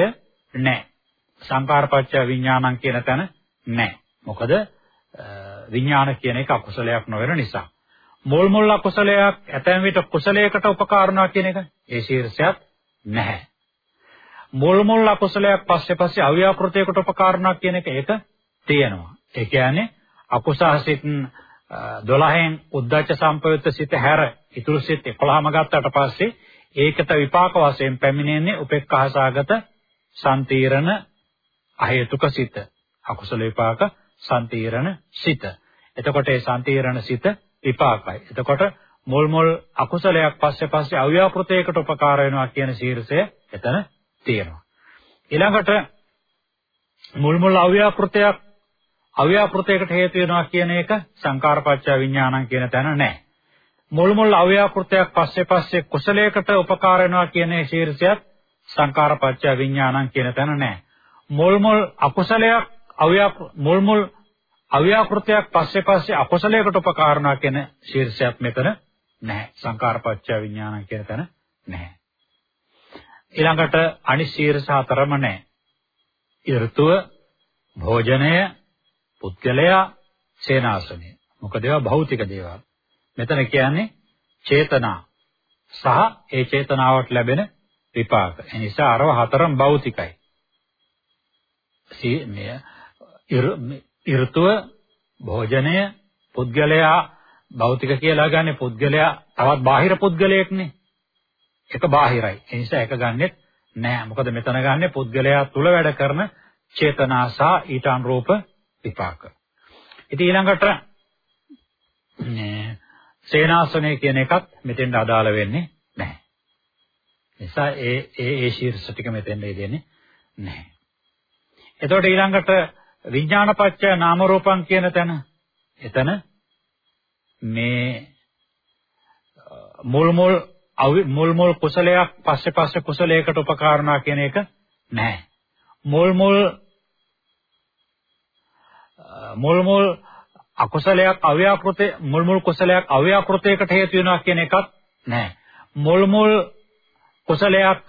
නැහැ. සංකාරපච්ච විඥානං කියන තැන නැහැ. මොකද විඥාන කියන එක අකුසලයක් නොවන නිසා. මුල් මුල් අකුසලයක් ඇතැම් විට කුසලයකට උපකාරනවා කියන එක ඒ ශීර්ෂයක් නැහැ. මුල් මුල් අකුසලයක් පස්සේ පස්සේ අව්‍යාකෘතයකට උපකාරනවා කියන එක ඒක තියෙනවා. ඒ කියන්නේ අකුසහසිත 12න් උද්දච්ච සම්පයුත්ත සිත හැර ඉතුරු සිත් 11ම ගත්තට පස්සේ ඒකට විපාක වශයෙන් පැමිණෙන්නේ උපේක්ඛාසගත සම්තීරණ අහේතුක සිත. අකුසල විපාක සම්තීරණ සිත. එතකොට ඒ සම්තීරණ සිත විපාකයි. එතකොට මුල් මුල් අකුසලයක් පස්සේ පස්සේ අව්‍යාකෘතයකට උපකාර වෙනවා කියන ශීර්ෂය එතන තියෙනවා. ඊළඟට මුල් මුල් අව්‍යාකෘතයක් අව්‍යාකෘතයකට හේතු වෙනවා කියන එක සංකාරපච්ච විඥානං කියන තැන නැහැ. මුල් මුල් අව්‍යාකෘතයක් පස්සේ පස්සේ කුසලයකට උපකාර වෙනවා කියන ශීර්ෂයත් සංකාරපච්ච විඥානං කියන තැන නැහැ. මුල් මුල් අකුසලයක් අව්‍යාප මුල් මුල් අව්‍යාකෘතයක් පස්සේ පස්සේ අකුසලයකට උපකාරණා කියන ශීර්ෂයක් මෙතන නැහැ. සංකාරපච්චය විඥාන කියන තැන නැහැ. ඊළඟට අනිශීර්ෂ හතරම නැහැ. ඍතුව, භෝජනය, පුද්ගලයා, සේනාසනය. මොකද ඒවා භෞතික දේවල්. මෙතන කියන්නේ චේතනා සහ ඒ චේතනාවට ලැබෙන විපාක. ඒ නිසා අරව හතරම භෞතිකයි. සී මෙය ඍතුව භෝජනය පුද්ගලයා භෞතික කියලා ගන්නේ පුද්ගලයා තවත් බාහිර පුද්ගලයෙක්නේ. එක බාහිරයි. ඒ නිසා එක ගන්නෙත් නෑ. මොකද මෙතන ගන්නේ පුද්ගලයා තුල වැඩ කරන චේතනා සහ ඊට අනුරූප විපාක. ඉතින් ඊළඟට මේ සේනාසනය කියන එකත් මෙතෙන්ට අදාළ වෙන්නේ නැහැ. නිසා ඒ ඒ ඒ ශීර්ෂ ටික මෙතෙන්ට දෙන්නේ නැහැ. එතකොට ඊළඟට විඥානපච්චය නාම රූපං කියන තැන එතන මේ මුල් මුල් මුල් මුල් කුසලයක් පස්සේ පස්සේ කුසලයකට උපකාරණා කියන එක නැහැ. මුල් මුල් මුල් මුල් අකුසලයක් අව්‍යාකෘතේ මුල් මුල් කුසලයක් අව්‍යාකෘතයකට හේතු වෙනවා කියන එකක් නැහැ. මුල් මුල් කුසලයක්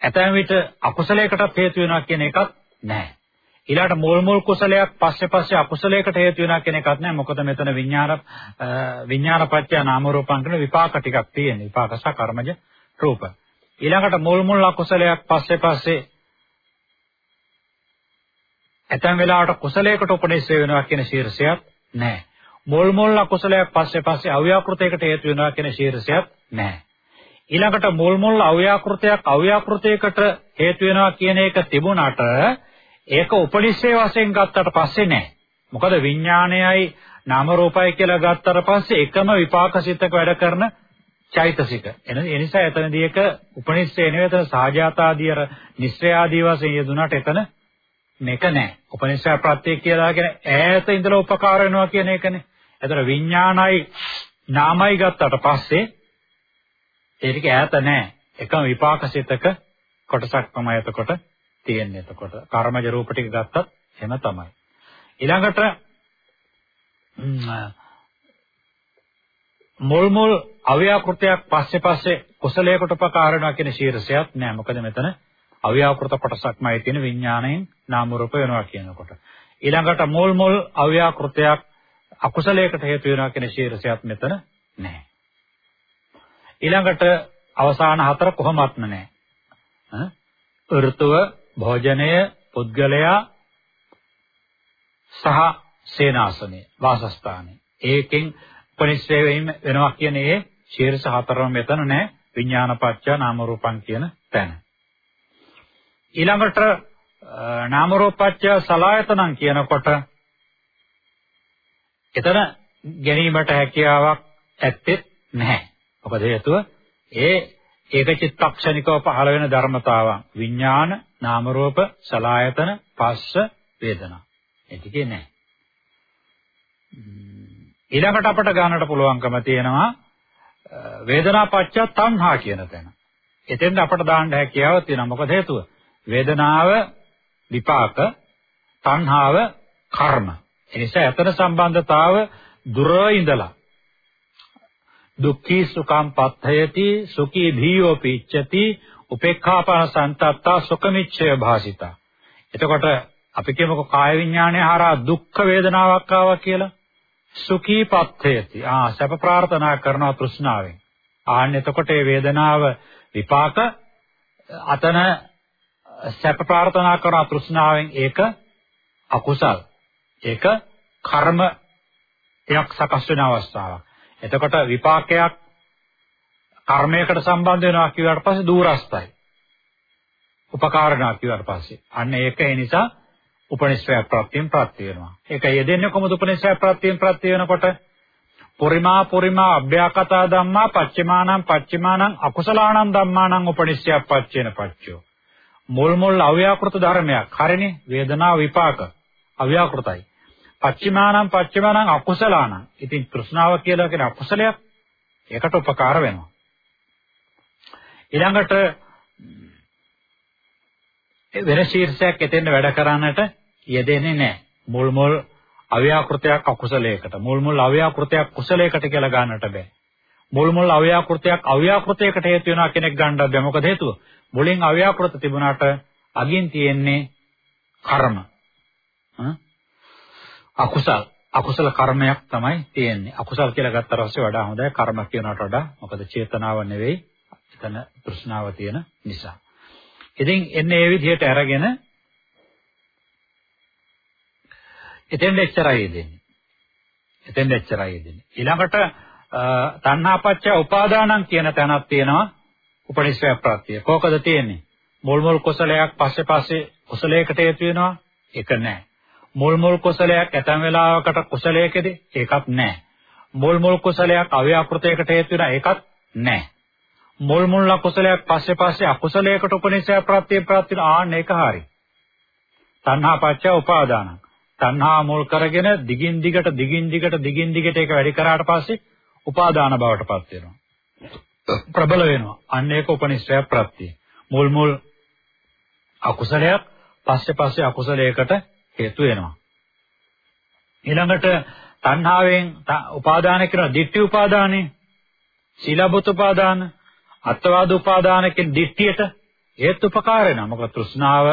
ඇතැම් විට අකුසලයකටත් හේතු වෙනවා කියන එකක් නැහැ. ඊළාට මුල් මුල් කුසලයක් පස්සේ පස්සේ අකුසලයකට හේතු වෙනවා කියන එකක් නැහැ. මොකද මෙතන විඥාන විඥානපත්‍ය නාම රූපං කියන විපාක ටිකක් තියෙන. විපාකස කර්මජ රූප. ඊළඟට මුල් මුල් අකුසලයක් පස්සේ පස්සේ ඇතැම් වෙලාවට කුසලයකට උපනිශ්‍රේ වෙනවා කියන ශීර්ෂයක් නැහැ. මුල් මුල් අකුසලයක් පස්සේ පස්සේ අව්‍යාකෘතයකට හේතු වෙනවා කියන ශීර්ෂයක් නැහැ. ඊළඟට මුල් මුල් අව්‍යාකෘතයක් අව්‍යාකෘතයකට හේතු වෙනවා කියන එක තිබුණාට ඒක උපනිශ්‍රේ වශයෙන් ගත්තට පස්සේ නැහැ. මොකද විඥානයයි නාම රූපයි කියලා ගත්තට පස්සේ එකම විපාක සිතක වැඩ කරන චෛතසික. ඒ නිසා එතනදී එක උපනිශ්‍රේ නෙවෙයි එතන සාජාතාදී අර නිස්සයාදී වශයෙන් යෙදුනට එතන මේක නෑ. උපනිෂය ප්‍රත්‍ය කියලා කියන ඈත ඉඳලා උපකාර වෙනවා කියන එකනේ. එතන විඥානයි නාමයි ගත්තට පස්සේ ඒක ඈත නෑ. එකම විපාකසිතක කොටසක් තමයි එතකොට තියෙන්නේ. එතකොට කර්මජ රූප ටික ගත්තත් එහෙම තමයි. ඊළඟට මුල් මුල් අව්‍යාකෘතයක් පස්සේ පස්සේ කුසලයකට උපකාර වෙනවා කියන ශීර්ෂයක් නෑ. මොකද මෙතන අව්‍යාකෘත කොටසක්මයි තියෙන විඥාණයෙන් නාම රූප වෙනවා කියනකොට. ඊළඟට මුල් මුල් අව්‍යාකෘතයක් අකුසලයකට හේතු වෙනවා කියන ශීර්ෂයක් මෙතන නැහැ. ඊළඟට අවසාන හතර කොහොමත්ම නැහැ. ඍතුව, භෝජනය, පුද්ගලයා සහ සේනාසනය, වාසස්ථානය. ඒකෙන් උපනිශ්‍රේ වෙනවා කියන ඒ ශීර්ෂ හතරම මෙතන නැහැ. විඥානපච්ච නාම රූපං කියන තැන. ඊළඟට නාම රූපච්ඡ සලායතනං කියනකොට එතන ගැනීමට හැකියාවක් ඇත්තේ නැහැ. මොකද හේතුව ඒ ඒක චිත්තක්ෂණිකව පහළ වෙන ධර්මතාවන් විඥාන නාම රූප සලායතන පස්ස වේදනා. ඒ ටිකේ නැහැ. ඊළඟට අපට ගන්නට පුළුවන්කම තියෙනවා වේදනා පච්ච තණ්හා කියන තැන. එතෙන්ද අපට දාන්න හැකියාව තියෙනවා. මොකද හේතුව වේදනාව විපාක තණ්හාව කර්ම. ඒ නිසා අතර සම්බන්ධතාව දුර ඉඳලා දුක්ඛී සුඛං පත්තයති සුඛී භීයෝ පිච්ඡති උපේක්ඛාපන සන්තත්තා සුඛමිච්ඡය භාසිතා. එතකොට අපි කියමුකෝ කාය විඥානය හරහා දුක්ඛ වේදනාවක් ආවා කියලා. සුඛී පත්තයති. ආ සැප ප්‍රාර්ථනා කරනවා තෘෂ්ණාවෙන්. ආන්න එතකොට මේ වේදනාව විපාක අතන සැප ප්‍රාර්ථනා කරන තෘෂ්ණාවෙන් ඒක අකුසල්. ඒක කර්ම එයක් සකස් වෙන අවස්ථාවක්. එතකොට විපාකයක් කර්මයකට සම්බන්ධ වෙනවා කියලාට පස්සේ දූරස්තයි. උපකාරණා කියලාට පස්සේ. අන්න ඒක ඒ නිසා උපනිශ්‍රය ප්‍රත්‍යයෙන් ප්‍රත්‍ය වෙනවා. ඒක යෙදෙන්නේ කොහොමද උපනිශ්‍රය ප්‍රත්‍යයෙන් ප්‍රත්‍ය වෙනකොට? පරිමා පරිමා අභ්‍යාකතා ධම්මා පච්චමානං පච්චමානං අකුසලානං ධම්මානං උපනිශ්‍රය පච්චේන පච්චෝ. මුල් මුල් අව්‍යාකෘත ධර්මයක්. හරිනේ වේදනා විපාක අව්‍යාකෘතයි. පච්චිමානම් පච්චිමානම් අකුසලානම්. ඉතින් තෘෂ්ණාව කියලා කියන අකුසලයක් ඒකට උපකාර වෙනවා. ඊළඟට වෙන ශීර්ෂයක් එතෙන් වැඩ කරන්නට යෙදෙන්නේ නැහැ. මුල් මුල් අව්‍යාකෘතයක් අකුසලයකට මුල් මුල් අව්‍යාකෘතයක් කුසලයකට කියලා ගන්නට බෑ. මුල් මුල් අව්‍යාකෘතයක් අව්‍යාකෘතයකට හේතු වෙනවා කෙනෙක් ගන්නත් බෑ. මොකද හේතුව? මුලින් අව්‍යාකෘත තිබුණාට අගින් තියෙන්නේ කර්ම. අකුසල් අකුසල කර්මයක් තමයි තියෙන්නේ. අකුසල් කියලා ගත්තට පස්සේ වඩා හොඳයි කර්ම කියනකට වඩා. මොකද චේතනාව නෙවෙයි. එතන තෘෂ්ණාව තියෙන නිසා. ඉතින් එන්නේ මේ විදිහට අරගෙන එතෙන් එච්චරයි දෙන්නේ. එතෙන් එච්චරයි දෙන්නේ. ඊළඟට තණ්හාපච්චය උපාදානං කියන තැනක් තියෙනවා උපනිෂය ප්‍රත්‍ය. කොහකද තියෙන්නේ? මුල් මුල් කුසලයක් පස්සේ පස්සේ කුසලයකට හේතු වෙනවා. ඒක නෑ. මුල් මුල් කුසලයක් ඇතැම් වෙලාවකට කුසලයකදී ඒකත් නෑ. මුල් මුල් කුසලයක් අව්‍යාකෘතයකට හේතු වෙනවා ඒකත් නෑ. මුල් මුල් අකුසලයක් පස්සේ පස්සේ අකුසලයකට උපනිෂය ප්‍රත්‍ය ප්‍රත්‍ය ආන්න ඒක හරි. තණ්හාපච්චය උපාදානං. තණ්හා මුල් කරගෙන දිගින් දිගට දිගින් දිගට දිගින් දිගට ඒක වැඩි කරාට පස්සේ උපාදාන බවට පත් වෙනවා. ප්‍රබල වෙනවා. අන්න ඒක උපනිෂය ප්‍රත්‍ය. මුල් මුල් අකුසලයක් පස්සේ පස්සේ අකුසලයකට හේතු වෙනවා. ඊළඟට තණ්හාවෙන් උපාදාන කරන ditthi උපාදානේ සීලබුත් උපාදාන අත්වාද උපාදාන කියන ditthියට හේතු උපකාර වෙනවා. මොකද තෘෂ්ණාව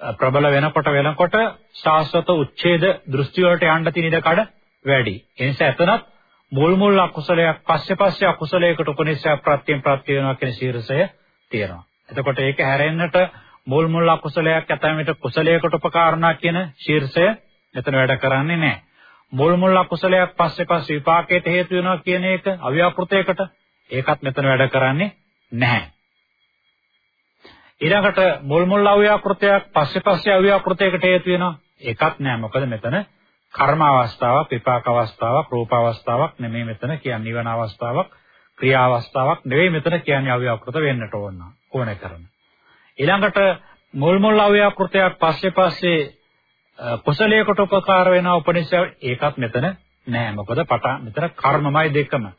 ප්‍රබල වෙනකොට වෙනකොට ශාස්ත්‍රත උච්ඡේද දෘෂ්ටි වලට යන්න තියෙන ඉඩ කඩ වැඩි. ඒ නිසා එතනත් මුල් මුල් අකුසලයක් පස්සේ පස්සේ අකුසලයකට උපනිෂය ප්‍රත්‍යයෙන් ප්‍රත්‍ය වෙනවා කියන ශීර්ෂය තියෙනවා. එතකොට ඒක හැරෙන්නට මුල් මුල් අකුසලයක් ඇතැම් විට කුසලයකට උපකාරණා කියන ශීර්ෂය එතන වැඩ කරන්නේ නැහැ. මුල් මුල් අකුසලයක් පස්සේ පස්සේ විපාකයට හේතු වෙනවා කියන එක අව්‍යාකෘතයකට ඒකත් මෙතන වැඩ කරන්නේ නැහැ. ඊළඟට මුල් මුල් අව්‍යාකෘතයක් පස්සේ පස්සේ අව්‍යාකෘතයකට හේතු වෙනවා. ඒකත් නෑ. මොකද මෙතන කර්ම අවස්ථාවක්, විපාක අවස්ථාවක්, රූප අවස්ථාවක් නෙමෙයි මෙතන කියන්නේ නිවන අවස්ථාවක්, ක්‍රියා අවස්ථාවක් නෙවෙයි මෙතන කියන්නේ අව්‍යාකෘත වෙන්නට ඕන. ඕනේ කරන. ඊළඟට මුල් මුල් අව්‍යාකෘතයක් පස්සේ පස්සේ කුසලයකට උපකාර වෙන උපනිෂය ඒකත් මෙතන නෑ. මොකද පට මෙතන කර්මමයි දෙකම.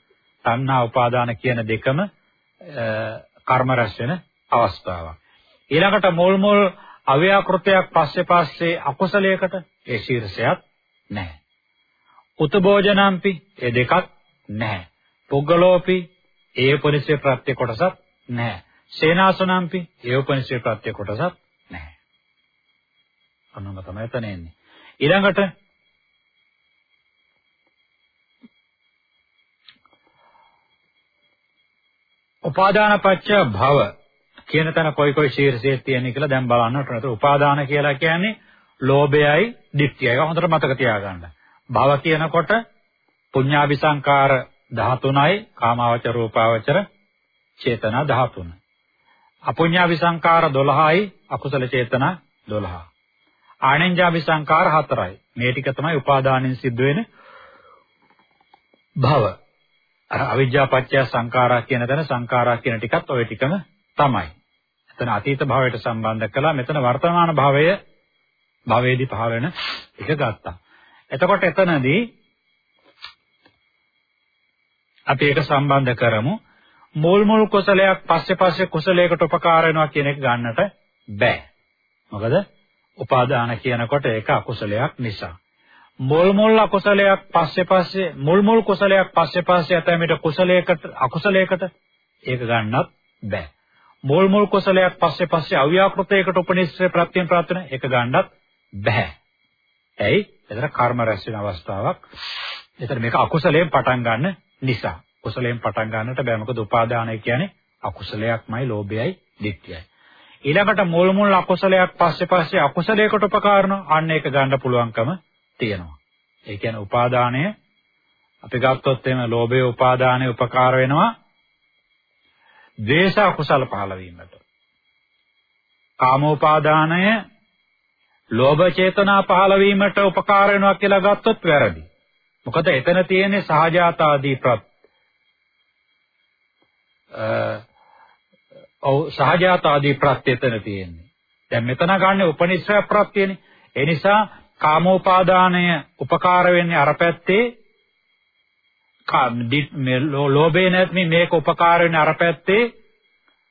තණ්හා උපාදාන කියන දෙකම කර්ම රැස් වෙන අවස්ථාවක්. ඊළඟට මුල් මුල් අව්‍යාකෘතයක් පස්සේ පස්සේ අකුසලයකට ඒ ශීර්ෂයක් නැහැ. උතභෝජනම්පි ඒ දෙකක් නැහැ. පුග්ගලෝපි ඒ උපනිෂේ ප්‍රත්‍ය කොටසක් නැහැ. සේනාසනම්පි ඒ උපනිෂේ ප්‍රත්‍ය කොටසක් නැහැ. අන්නම තමයි එතන එන්නේ. ඊළඟට උපාදාන පත්‍ය භව කියන තැන කොයි කොයි ශීර්ෂයේ තියෙන කියලා දැන් බලන්නට නේද උපාදාන කියලා කියන්නේ ලෝභයයි ditthiyයි. ඒක හොඳට මතක තියාගන්න. භව කියනකොට පුඤ්ඤාභි සංකාර 13යි කාමාවචර රූපාවචර චේතනා 13. අපුඤ්ඤාභි සංකාර 12යි අකුසල චේතනා 12. ආනෙන්ජාභි සංකාර 4යි. මේ ටික තමයි උපාදානෙන් සිද්ධ වෙන භව. අර අවිජ්ජා පත්‍ය සංඛාරා කියන තැන සංඛාරා කියන ටිකත් ওই ටිකම තමයි. එතන අතීත භවයට සම්බන්ධ කළා. මෙතන වර්තමාන භවය භවයේදී පහළ වෙන එක ගත්තා. එතකොට එතනදී අපි ඒක සම්බන්ධ කරමු. මුල් මුල් කුසලයක් පස්සේ පස්සේ කුසලයකට උපකාර වෙනවා කියන එක ගන්නට බෑ. මොකද උපාදාන කියනකොට ඒක අකුසලයක් නිසා. මුල් මුල් අකුසලයක් පස්සේ පස්සේ මුල් මුල් කුසලයක් පස්සේ පස්සේ ඇතැමිට කුසලයකට අකුසලයකට ඒක ගන්නත් බෑ. මුල් මුල් කුසලයක් පස්සේ පස්සේ අව්‍යාකෘතයකට උපනිශ්‍රේ ප්‍රත්‍යයෙන් ප්‍රාර්ථන ඒක ගන්නත් බෑ. ඇයි? එතන කර්ම රැස් වෙන අවස්ථාවක්. එතන මේක අකුසලයෙන් පටන් ගන්න නිසා. කුසලයෙන් පටන් ගන්නට බෑ. මොකද උපාදානය කියන්නේ අකුසලයක්මයි, ලෝභයයි, ditthiyයි. ඊළඟට මුල් මුල් අකුසලයක් පස්සේ පස්සේ අකුසලයකට උපකාරන අන්න ඒක ගන්න පුළුවන්කම තියෙනවා. ඒ කියන්නේ උපාදානය අපි ගත්තොත් එහෙම ලෝභය උපාදානය උපකාර වෙනවා ද්වේෂ අකුසල පහළ වීමට. කාමෝපාදානය ලෝභ චේතනා පහළ වීමට උපකාර වෙනවා කියලා ගත්තොත් වැරදි. මොකද එතන තියෙන්නේ සහජාතාදී ප්‍රත් ඔව් සහජාතාදී ප්‍රත්‍ය එතන තියෙන්නේ. දැන් මෙතන ගන්න උපනිශ්‍රය ප්‍රත්‍යනේ. ඒ නිසා කාමෝපාදානය උපකාර වෙන්නේ අර පැත්තේ මේ ලෝභේ නැත්නම් මේක උපකාර වෙන අර පැත්තේ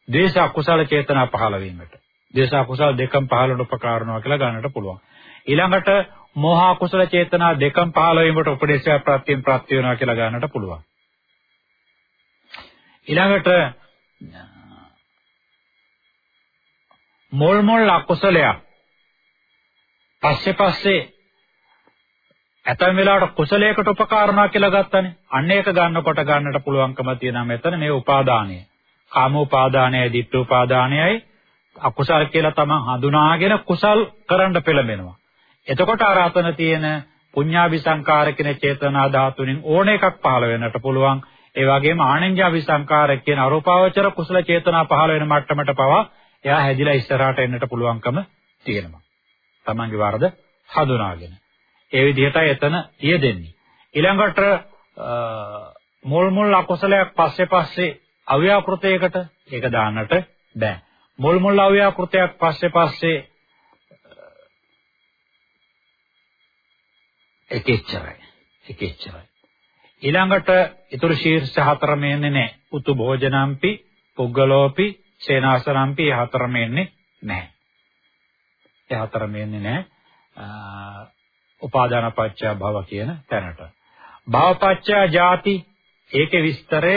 දේශ අකුසල චේතනා පහළ වීමට. දේශ අකුසල දෙකම පහළට උපකාරනවා කියලා ගන්නට පුළුවන්. ඊළඟට මෝහ කුසල චේතනා දෙකම පහළ වීමට උපදේශය ප්‍රත්‍යයෙන් ප්‍රත්‍ය වෙනවා කියලා ගන්නට පුළුවන්. ඊළඟට මොල් මොල් අකුසලයක් පස්සේ පස්සේ ඇතැම් වෙලාවට කුසලයකට උපකාරණා කියලා ගත්තනේ. අන්න ඒක ගන්නකොට ගන්නට පුළුවන්කම තියෙනවා මෙතන මේ උපාදානය. කාම උපාදානයයි, ditth උපාදානයයි අකුසල් කියලා තමන් හඳුනාගෙන කුසල් කරන්න පෙළඹෙනවා. එතකොට අර අතන තියෙන පුඤ්ඤාභි සංකාර කියන චේතනා ධාතුනින් ඕන එකක් පහළ වෙන්නට පුළුවන්. ඒ වගේම ආනන්ජාභි සංකාර කියන අරූපාවචර කුසල චේතනා පහළ වෙන මට්ටමට පවා එයා හැදිලා ඉස්සරහට එන්නට පුළුවන්කම තියෙනවා. තමන්ගේ වරද හඳුනාගෙන. ඒ විදිහටයි එතන යෙදෙන්නේ. ඊළඟට මුල් මුල් අකුසලයක් පස්සේ පස්සේ අව්‍යාකෘතයකට ඒක දාන්නට බෑ. මුල් මුල් අව්‍යාකෘතයක් පස්සේ පස්සේ එකෙච්චරයි. එකෙච්චරයි. ඊළඟට ඊතුරු ශීර්ෂ හතරම එන්නේ නැහැ. උතු භෝජනම්පි, පුග්ගලෝපි, සේනාසනම්පි හතරම එන්නේ නැහැ. ඒ හතරම එන්නේ නැහැ. උපාදාන පත්‍ය භව කියන තැනට. භව පත්‍ය ජාති ඒකේ විස්තරය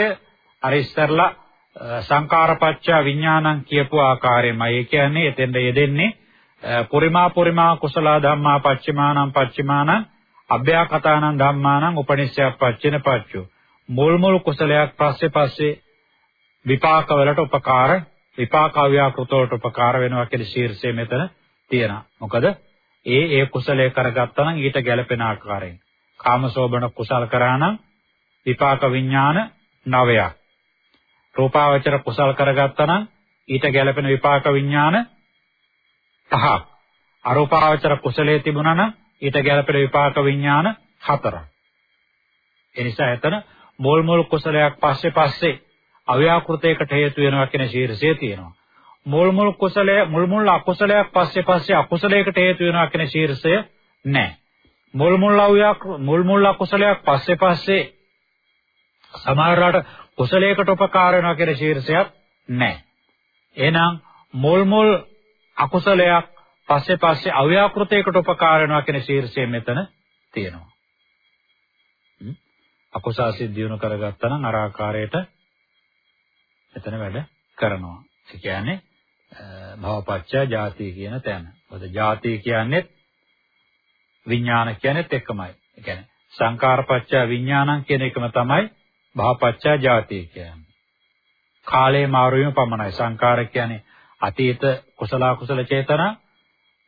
අර ඉස්තරලා සංකාරපච්ච විඥානං කියපු ආකාරයමයි. ඒ කියන්නේ එතෙන්ද යෙදෙන්නේ පුරිමා පුරිමා කුසල ධම්මා පච්චමානං පච්චමානං අභ්‍යාකතානං ධම්මානං උපනිශ්චය පච්චින පච්චු. මුල් මුල් කුසලයක් පස්සේ පස්සේ විපාක වලට උපකාර විපාක අව්‍යාකෘතවට උපකාර වෙනවා කියන ශීර්ෂය මෙතන තියෙනවා. මොකද? ඒ ඒ කුසලයේ කරගත්තා නම් ඊට ගැළපෙන ආකාරයෙන්. කාමසෝබන කුසල කරා නම් විපාක විඥාන නවයක්. රූපාවචර කුසල කරගත්තා නම් ඊට ගැළපෙන විපාක විඥාන පහක්. අරූපාවචර කුසලයේ තිබුණා නම් ඊට ගැළපෙන විපාක විඥාන හතරක්. එනිසා එතන මොල් මොල් කුසලයක් පස්සේ පස්සේ අව්‍යාකෘතයකට හේතු වෙනවා කියන ශීර්ෂය තියෙනවා. මුල් මුල් කුසලයේ මුල් මුල් අකුසලයක් පස්සේ පස්සේ අකුසලයකට හේතු වෙනවා කියන ශීර්ෂය නැහැ. මුල් මුල් අවයක් මුල් මුල් අකුසලයක් පස්සේ පස්සේ සමහරවට කුසලයකට උපකාර වෙනවා කියන ශීර්ෂයක් නැහැ. එහෙනම් මුල් මුල් අකුසලයක් පස්සේ පස්සේ අව්‍යාකෘතයකට උපකාර වෙනවා කියන ශීර්ෂය මෙතන තියෙනවා. අකුසල් සිද්ධියුණු කරගත්තා නම් අර ආකාරයට එතන වැඩ කරනවා. ඒ කියන්නේ භවපච්චය ජාති කියන තැන. මොකද ජාති කියන්නේ විඥාන කියනෙත් එකමයි. ඒ කියන්නේ සංකාරපච්චය විඥානං කියන එකම තමයි භවපච්චය ජාති කියන්නේ. කාලේ මාරු වීම පමණයි. සංකාර කියන්නේ අතීත කුසල කුසල චේතනා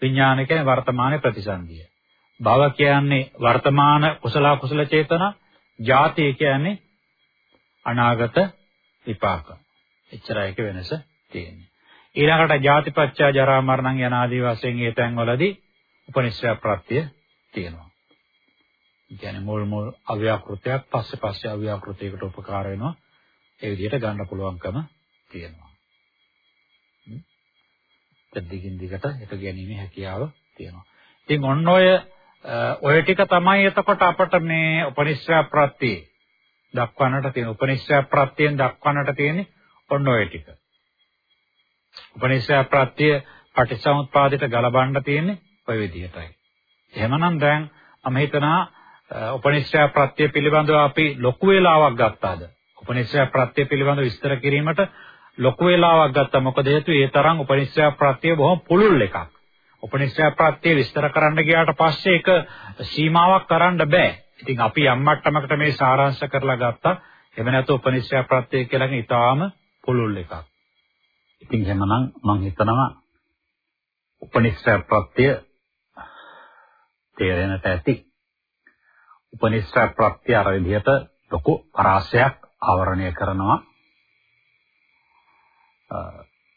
විඥාන කියන්නේ වර්තමාන ප්‍රතිසන්දිය. භව කියන්නේ වර්තමාන කුසල කුසල චේතනා ජාති කියන්නේ අනාගත විපාක. එච්චරයි ඒක වෙනස තියෙන්නේ. ඊළඟට ජාතිපච්චා ජරා මරණං යන ආදී වශයෙන් ඒ තැන්වලදී උපනිශ්‍රය ප්‍රත්‍ය තියෙනවා. කියන්නේ මුල් මුල් අව්‍යාකෘතයක් පස්සේ පස්සේ අව්‍යාකෘතයකට උපකාර වෙනවා. ඒ විදිහට ගන්න පුළුවන්කම තියෙනවා. දෙදිගින් දිගට එක ගැනීමේ හැකියාව තියෙනවා. ඉතින් ඔන්න ඔය ඔය ටික තමයි එතකොට අපට මේ උපනිශ්‍රය ප්‍රත්‍ය දක්වන්නට තියෙන උපනිශ්‍රය ප්‍රත්‍යයෙන් දක්වන්නට තියෙන්නේ ඔන්න ඔය ටික. උපනිෂය ප්‍රත්‍ය පටිච්චසමුප්පාදයට ගලබන්න තියෙන්නේ ওই විදිහටයි. එහෙමනම් දැන් මම හිතනවා උපනිෂය ප්‍රත්‍ය පිළිබඳව අපි ලොකු වේලාවක් ගත්තාද? උපනිෂය ප්‍රත්‍ය පිළිබඳව විස්තර කිරීමට ලොකු වේලාවක් ගත්තා. මොකද හේතුව ඒ තරම් උපනිෂය ප්‍රත්‍ය බොහොම පුළුල් එකක්. උපනිෂය ප්‍රත්‍ය විස්තර කරන්න ගියාට පස්සේ ඒක සීමාවක් කරන්න බෑ. ඉතින් අපි යම් මට්ටමකට මේ සාරාංශ කරලා ගත්තා. එහෙම නැත්නම් උපනිෂය ප්‍රත්‍ය කියලා කියන්නේ ඊටාම පුළුල් එකක්. ඉතින් එහෙමනම් මම හිතනවා උපනිෂ්ඨ ප්‍රත්‍ය තේරෙනට ඇති. උපනිෂ්ඨ ප්‍රත්‍ය අර විදිහට ලොකු පරාසයක් ආවරණය කරනවා.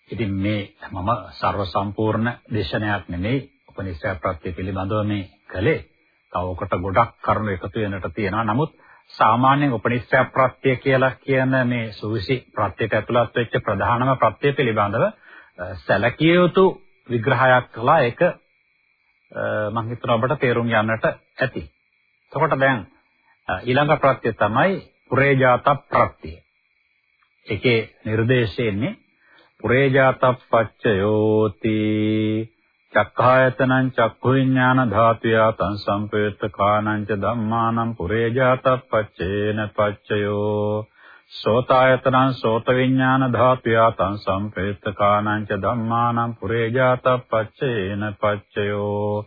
ඉතින් මේ මම ਸਰව සම්පූර්ණ දේශනයක් නෙමෙයි උපනිෂ්ඨ ප්‍රත්‍ය පිළිබඳව මේ කළේ. තවකට ගොඩක් කරුණු එකතු වෙනට තියෙනවා. නමුත් සාමාන්‍යයෙන් උපනිෂ්ඨ ප්‍රත්‍ය කියලා කියන මේ සුවිසි ප්‍රත්‍යයට ඇතුළත් වෙච්ච ප්‍රධානම ප්‍රත්‍ය පිළිබඳව සැලකිය යුතු විග්‍රහයක් කළා ඒක මම හිතනවා ඔබට තේරුම් ගන්නට ඇති. එතකොට දැන් ඊළඟ ප්‍රත්‍ය තමයි පුරේජාත ප්‍රත්‍ය. ඒකේ නිර්දේශයෙන්නේ පුරේජාත පච්චයෝති චක්ඛායතනං චක්ඛු විඥාන ධාතුයා තං සම්පේත කානං ච ධම්මානං පුරේ ජාතප්පච්චේන පච්චයෝ සෝතායතනං සෝත විඥාන ධාතුයා තං සම්පේත කානං ච ධම්මානං පුරේ ජාතප්පච්චේන පච්චයෝ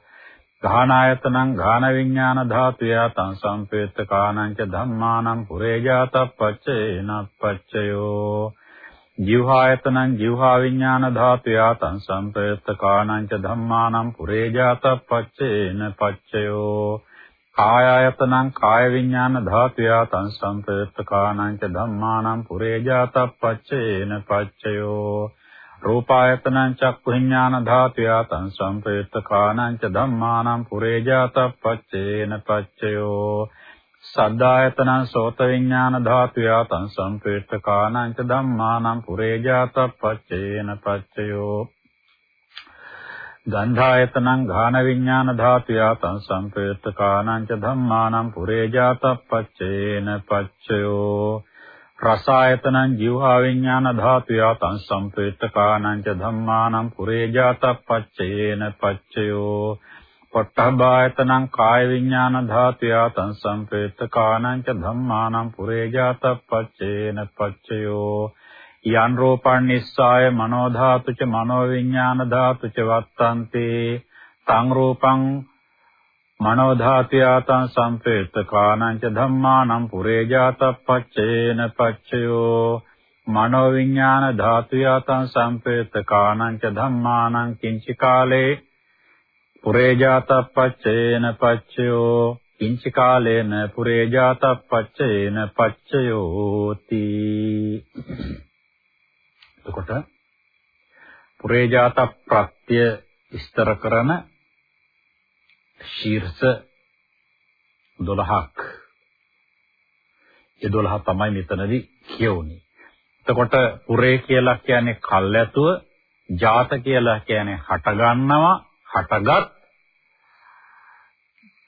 ගාහනායතනං ගාන විඥාන ධාතුයා තං සම්පේත කානං ච ධම්මානං පුරේ ජාතප්පච්චේන පච්චයෝ ජීවහායතනං ජීවහා විඥාන ධාතුයා තං සම්පයත්ත කාණං ච ධම්මානං පුරේ ජාතප්පච්චේන පච්චයෝ කායායතනං කාය විඥාන ධාතුයා තං සම්පයත්ත කාණං ච ධම්මානං පුරේ ජාතප්පච්චේන පච්චයෝ රූපායතනං චක්ඛු විඥාන ධාතුයා තං සම්පයත්ත කාණං ච ධම්මානං පුරේ ජාතප්පච්චේන පච්චයෝ සද්ධායතනං සෝත විඥාන ධාතුයා තං සංපේත කාණං ච ධම්මානං පුරේ ජාතප්පච්චේන පච්චයෝ ගන්ධායතනං ඝාන විඥාන ධාතුයා තං සංපේත කාණං ච ධම්මානං පුරේ ජාතප්පච්චේන පච්චයෝ රසායතනං ජීවහා විඥාන ධාතුයා තං සංපේත කාණං ච ධම්මානං පුරේ ජාතප්පච්චේන පච්චයෝ පොට්ටබායතනං කාය විඥාන ධාතුයා තං සම්පේත කාණං ච ධම්මානං පුරේ ජාතප්පච්චේන පච්චයෝ යන් රූපං නිස්සාය මනෝ ධාතු ච මනෝ විඥාන ධාතු ච වත්තන්තේ තං රූපං මනෝ ධාතුයා තං සම්පේත කාණං ච ධම්මානං පුරේ ජාතප්පච්චේන පච්චයෝ මනෝ විඥාන ධාතුයා තං සම්පේත කාණං ච ධම්මානං කිංචි කාලේ පුරේ ජාතප්පච්චේන පච්චයෝ කිංච කාලේන පුරේ ජාතප්පච්චේන පච්චයෝති එතකොට පුරේ ජාත ප්‍රත්‍ය විස්තර කරන ශීර්ෂ 12ක් ඒ 12 තමයි මෙතනදී කියවුනේ. එතකොට පුරේ කියලා කියන්නේ කල්ැතුව, ජාත කියලා කියන්නේ හට ගන්නවා, හටගත්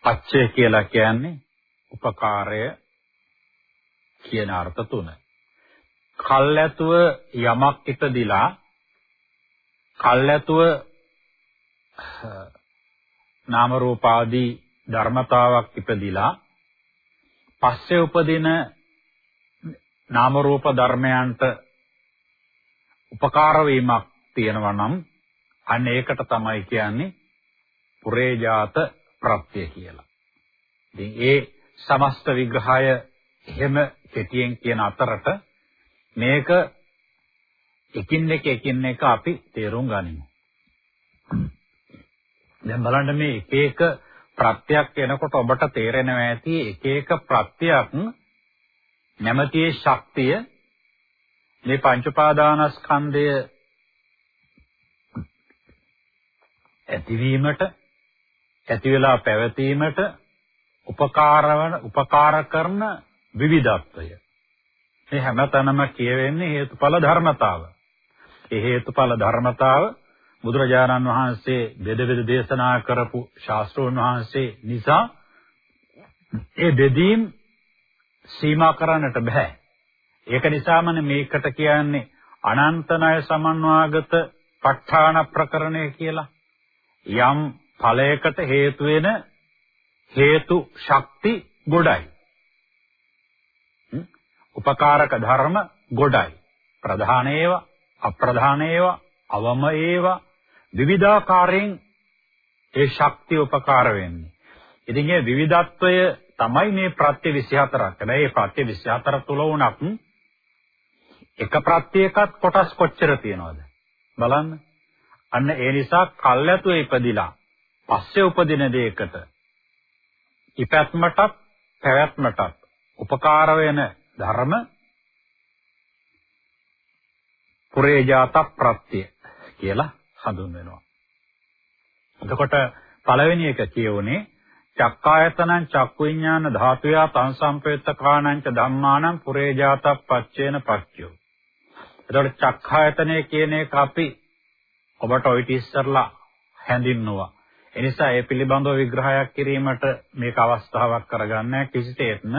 පච්චය කියලා කියන්නේ උපකාරය කියන අර්ථ තුන. කල්ැතුව යමක් ඉපදිලා කල්ැතුව නාම රූප ආදී ධර්මතාවක් ඉපදිලා පස්සේ උපදින නාම රූප ධර්මයන්ට උපකාර වීමක් තියෙනවා නම් අන්න ඒකට තමයි කියන්නේ පුරේජාත ප්‍රත්‍ය කියලා. ඉතින් ඒ සමස්ත විග්‍රහය එහෙම කෙටියෙන් කියන අතරට මේක එකින් එක එකින් එක අපි තේරුම් ගනිමු. දැන් බලන්න මේ එක එක ප්‍රත්‍යක් එනකොට ඔබට තේරෙනවා ඇති එක එක ප්‍රත්‍යක් නැමැතියේ ශක්තිය මේ පංච පාදානස්කන්ධය ඇතිවීමට ඇති වෙලා පැවතීමට උපකාරවන උපකාර කරන විවිධත්වය. මේ හැමතැනම කියවෙන්නේ හේතුඵල ධර්මතාව. ඒ හේතුඵල ධර්මතාව බුදුරජාණන් වහන්සේ බෙද බෙද දේශනා කරපු ශාස්ත්‍රෝන් වහන්සේ නිසා ඒ බෙදීම් සීමා කරන්නට බෑ. ඒක නිසාමනේ මේකට කියන්නේ අනන්ත ණය සමන්වාගත ප ဋ ාණ ප්‍රකරණය කියලා. යම් ඵලයකට හේතු වෙන හේතු ශක්ති ගොඩයි. උපකාරක ධර්ම ගොඩයි. ප්‍රධාන ඒවා, අප්‍රධාන ඒවා, අවම ඒවා විවිධාකාරයෙන් ඒ ශක්තිය උපකාර වෙන්නේ. ඉතින් මේ විවිධත්වය තමයි මේ ප්‍රත්‍ය 24ක්. හැබැයි මේ ප්‍රත්‍ය 24 තුල වුණත් එක ප්‍රත්‍යයකත් කොටස් කොච්චර තියෙනවද? බලන්න. අන්න ඒ නිසා කල්ැතුව ඉපදිලා පස්සේ උපදින දෙයකට ඉපැත්මටත් පැවැත්මටත් උපකාර වෙන ධර්ම පුරේජාත ප්‍රත්‍ය කියලා හඳුන්වනවා. එතකොට පළවෙනි එක කියවුනේ චක්කායතනං චක්කු විඥාන ධාතුයා තං සම්පේත කාණං ච ධම්මානං පුරේජාත පච්චේන පච්චයෝ. එතකොට චක්ඛායතනය කියන එක අපි ඔබට ඔය ඉස්සරලා හැඳින්නුවා. එනිසා ඒ පිළිබඳව විග්‍රහයක් කිරීමට මේක අවස්ථාවක් කරගන්න කිසිසේත්ම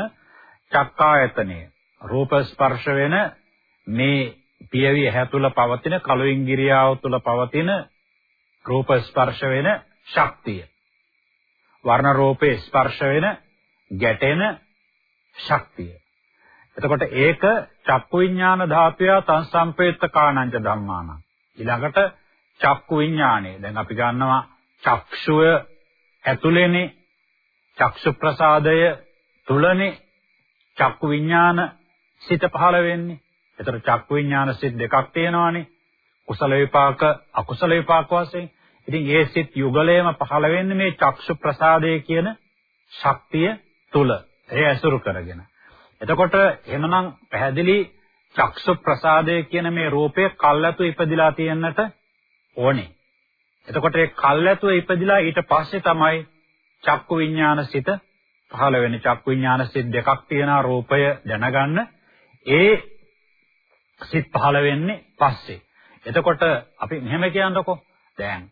චක්කායතනය රූප ස්පර්ශ වෙන මේ පියවි ඇහැ තුල පවතින කලුයින් ගිරියාව තුල පවතින රූප ස්පර්ශ වෙන ශක්තිය. වර්ණ රූපේ ස්පර්ශ වෙන ගැටෙන ශක්තිය. එතකොට ඒක චක්කු විඥාන ධාතුය තං සම්පේත්ත කාණංච ධම්මාන. ඊළඟට චක්කු විඥානය. දැන් අපි ගන්නවා චක්ෂුව ඇතුළේනේ චක්ෂු ප්‍රසාදය තුලනේ චක්කු විඥාන සිත පහළ වෙන්නේ. ඒතර චක්කු විඥාන සිත් දෙකක් තියෙනවානේ. කුසල විපාක අකුසල විපාක වශයෙන්. ඉතින් ඒ සිත් යුගලයේම පහළ වෙන්නේ මේ චක්ෂු ප්‍රසාදය කියන ශක්තිය තුල. ඒ ඇසුරු කරගෙන. එතකොට එහෙමනම් පැහැදිලි චක්ෂු ප්‍රසාදය කියන මේ රූපය කල්ැතු ඉපදිලා තියෙන්නට ඕනේ. එතකොට ඒ කල්ැතුව ඉපදිලා ඊට පස්සේ තමයි චක්කු විඥාන සිත පහළ වෙන්නේ. චක්කු විඥාන සිත් දෙකක් තියෙනවා රූපය දැනගන්න. ඒ සිත් පහළ වෙන්නේ පස්සේ. එතකොට අපි මෙහෙම කියන්නකෝ. දැන්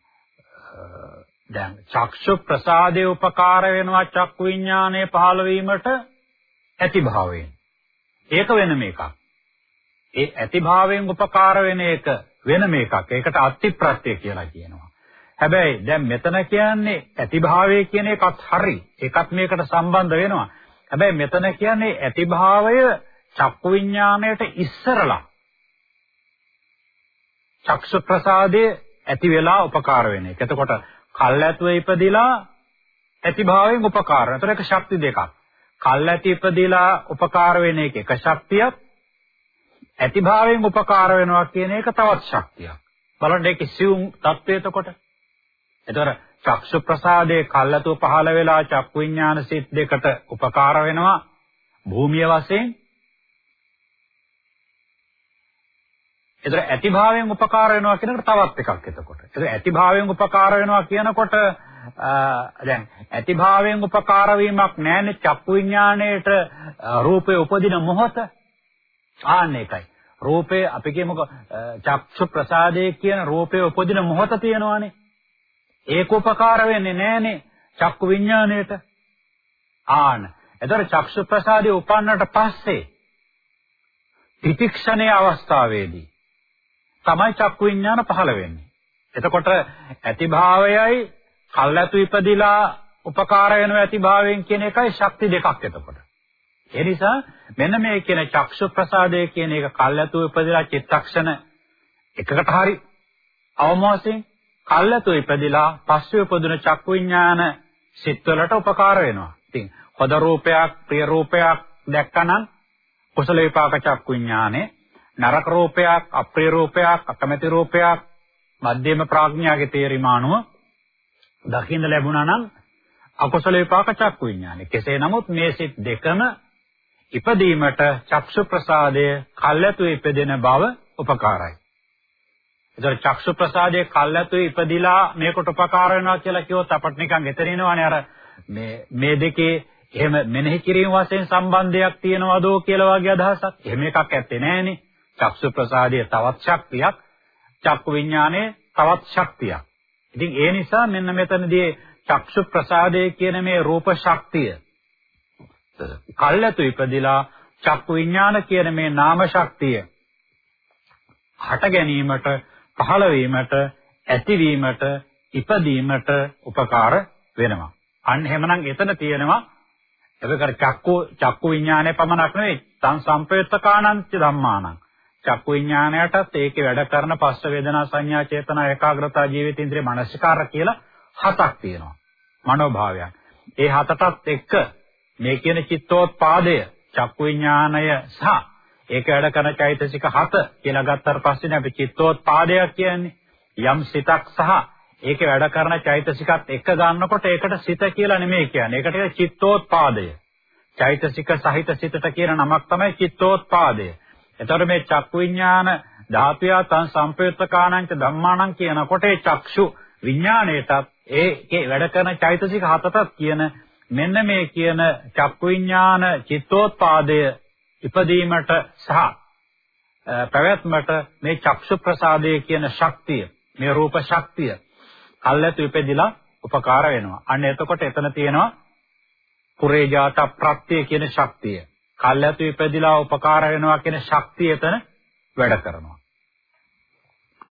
දැන් චක්ෂු ප්‍රසාදේ උපකාර වෙනවා චක්කු විඥානයේ පහළ වීමට ඇතිභාවයෙන්. ඒක වෙනම එකක්. ඒ ඇතිභාවයෙන් උපකාර වෙන එක වෙනම එකක්. ඒකට අත්‍තිප්‍රත්‍ය කියලා කියනවා. හැබැයි දැන් මෙතන කියන්නේ ඇතිභාවය කියන එකත් හරි. ඒකත් මේකට සම්බන්ධ වෙනවා. හැබැයි මෙතන කියන්නේ ඇතිභාවය චක්කු විඥාණයට ඉස්සරලා චක්ෂු ප්‍රසාදයේ ඇති වෙලා උපකාර වෙන එක. එතකොට කල්ැතුව ඉපදිලා ඇතිභාවයෙන් උපකාර. ඒතර ඒක ශක්ති දෙකක්. කල්ැති ඉපදිලා උපකාර වෙන එක එක ශක්තියක්. ඇතිභාවයෙන් උපකාර වෙනවා කියන එක තවත් ශක්තියක්. බලන්න ඒකේ සියුම් தත්ත්වය එතකොට. ඒතර චක්ෂු ප්‍රසාදයේ කල්ැතුව පහළ වෙලා චක්කු විඥාන සිත් දෙකට උපකාර වෙනවා භූමිය වශයෙන් ඒතර ඇතිභාවයෙන් උපකාර වෙනවා කියනකට තවත් එකක් එතකොට. ඒතර ඇතිභාවයෙන් උපකාර වෙනවා කියනකොට දැන් ඇතිභාවයෙන් උපකාර වීමක් නැහැනේ චක්කු විඥාණයට රූපේ උපදින මොහොත. ආන්න ඒකයි. රූපේ අපි කියමුකෝ චක්ෂු ප්‍රසාදයේ කියන රූපේ උපදින මොහොත තියෙනවානේ. ඒක උපකාර වෙන්නේ නැහනේ චක්කු විඥාණයට. ආන්න. ඒතර චක්ෂු ප්‍රසාදයේ උපන්නට පස්සේ ත්‍රිතික්ෂණයේ අවස්ථාවේදී තමයි චක්කු විඥාන පහළ වෙන්නේ. එතකොට ඇතිභාවයයි කල්ැතු ඉපදිලා උපකාර වෙන ඇතිභාවයෙන් කියන එකයි ශක්ති දෙකක් එතකොට. ඒ නිසා මෙන්න මේ කියන චක්ෂු ප්‍රසාදය කියන එක කල්ැතු ඉපදිලා චිත්තක්ෂණ එකකට හරි අවමෝසයෙන් කල්ැතු ඉපදිලා පස්සේ උපදින චක්කු විඥාන සිත්වලට උපකාර වෙනවා. ඉතින් හොද රූපයක් ප්‍රිය රූපයක් දැක්කනම් කුසල විපාක චක්කු විඥානේ නරක රූපයක්, අප්‍රිය රූපයක්, අකමැති රූපයක් මධ්‍යම ප්‍රඥාගේ තේරීම අනුව දකින්න ලැබුණා නම් අකුසල විපාක චක්කු විඥානේ. කෙසේ නමුත් මේ සිත් දෙකම ඉපදීමට චක්ෂු ප්‍රසාදය කල්ැතු ඉපදෙන බව උපකාරයි. ඒතර චක්ෂු ප්‍රසාදයේ කල්ැතු ඉපදිලා මේකට උපකාර වෙනවා කියලා කිව්වොත් අපට නිකන් එතරිනවනේ අර මේ මේ දෙකේ එහෙම මෙනෙහි කිරීම වශයෙන් සම්බන්ධයක් තියනවදෝ කියලා වගේ අදහසක්. එහෙම එකක් ඇත්තේ නෑනේ. චක්සු ප්‍රසාදයේ තවත් ශක්තියක්, චක්කු විඥානයේ තවත් ශක්තියක්. ඉතින් ඒ නිසා මෙන්න මෙතනදී චක්සු ප්‍රසාදයේ කියන මේ රූප ශක්තිය කල්ැතු ඉපදිලා චක්කු විඥාන කියන මේ නාම ශක්තිය හට ගැනීමට පහළ වීමට ඇතිවීමට ඉපදීමට උපකාර වෙනවා. අන්න එහෙමනම් එතන තියෙනවා එවකට චක්කු චක්කු විඥානය පමණක් නෙවෙයි තං සම්පයුත්තකානංච ධම්මානං චක්කු විඥාණයටත් ඒකේ වැඩ කරන පස්ස වේදනා සංඥා චේතනා ඒකාග්‍රතා ජීවිතේන්ද්‍රේ මනසිකාර කියලා හතක් තියෙනවා. මනෝභාවයන්. ඒ හතටත් එක්ක මේ කියන චිත්තෝත්පාදය චක්කු විඥාණය සහ ඒක වැඩ කරන චෛතසික හත කියලා ගත්තාට පස්සේ අපි චිත්තෝත්පාදයක් කියන්නේ යම් සිතක් සහ ඒකේ වැඩ කරන චෛතසිකත් එක ගන්නකොට ඒකට සිත කියලා නෙමෙයි කියන්නේ. ඒකට චිත්තෝත්පාදය. චෛතසික සහිත සිතට කියන නමක් තමයි චිත්තෝත්පාදය. එතකොට මේ චක්කු විඥාන ධාතුය තන් සම්පයුත්තකාණංච ධම්මාණං කියනකොට ඒ චක්ෂු විඥාණයටත් ඒකේ වැඩ කරන චෛතසික හතටත් කියන මෙන්න මේ කියන චක්කු විඥාන චිත්තෝත්පාදය ඉපදීමට සහ පැවැත්මට මේ චක්ෂු ප්‍රසාදය කියන ශක්තිය මේ රූප ශක්තිය කල්ැතු ඉපදිලා උපකාර වෙනවා. අන්න එතකොට එතන තියෙනවා පුරේජාත ප්‍රත්‍ය කියන ශක්තිය. කල්ැතු ඉපදිලා උපකාර වෙනවා කියන ශක්තිය එතන වැඩ කරනවා.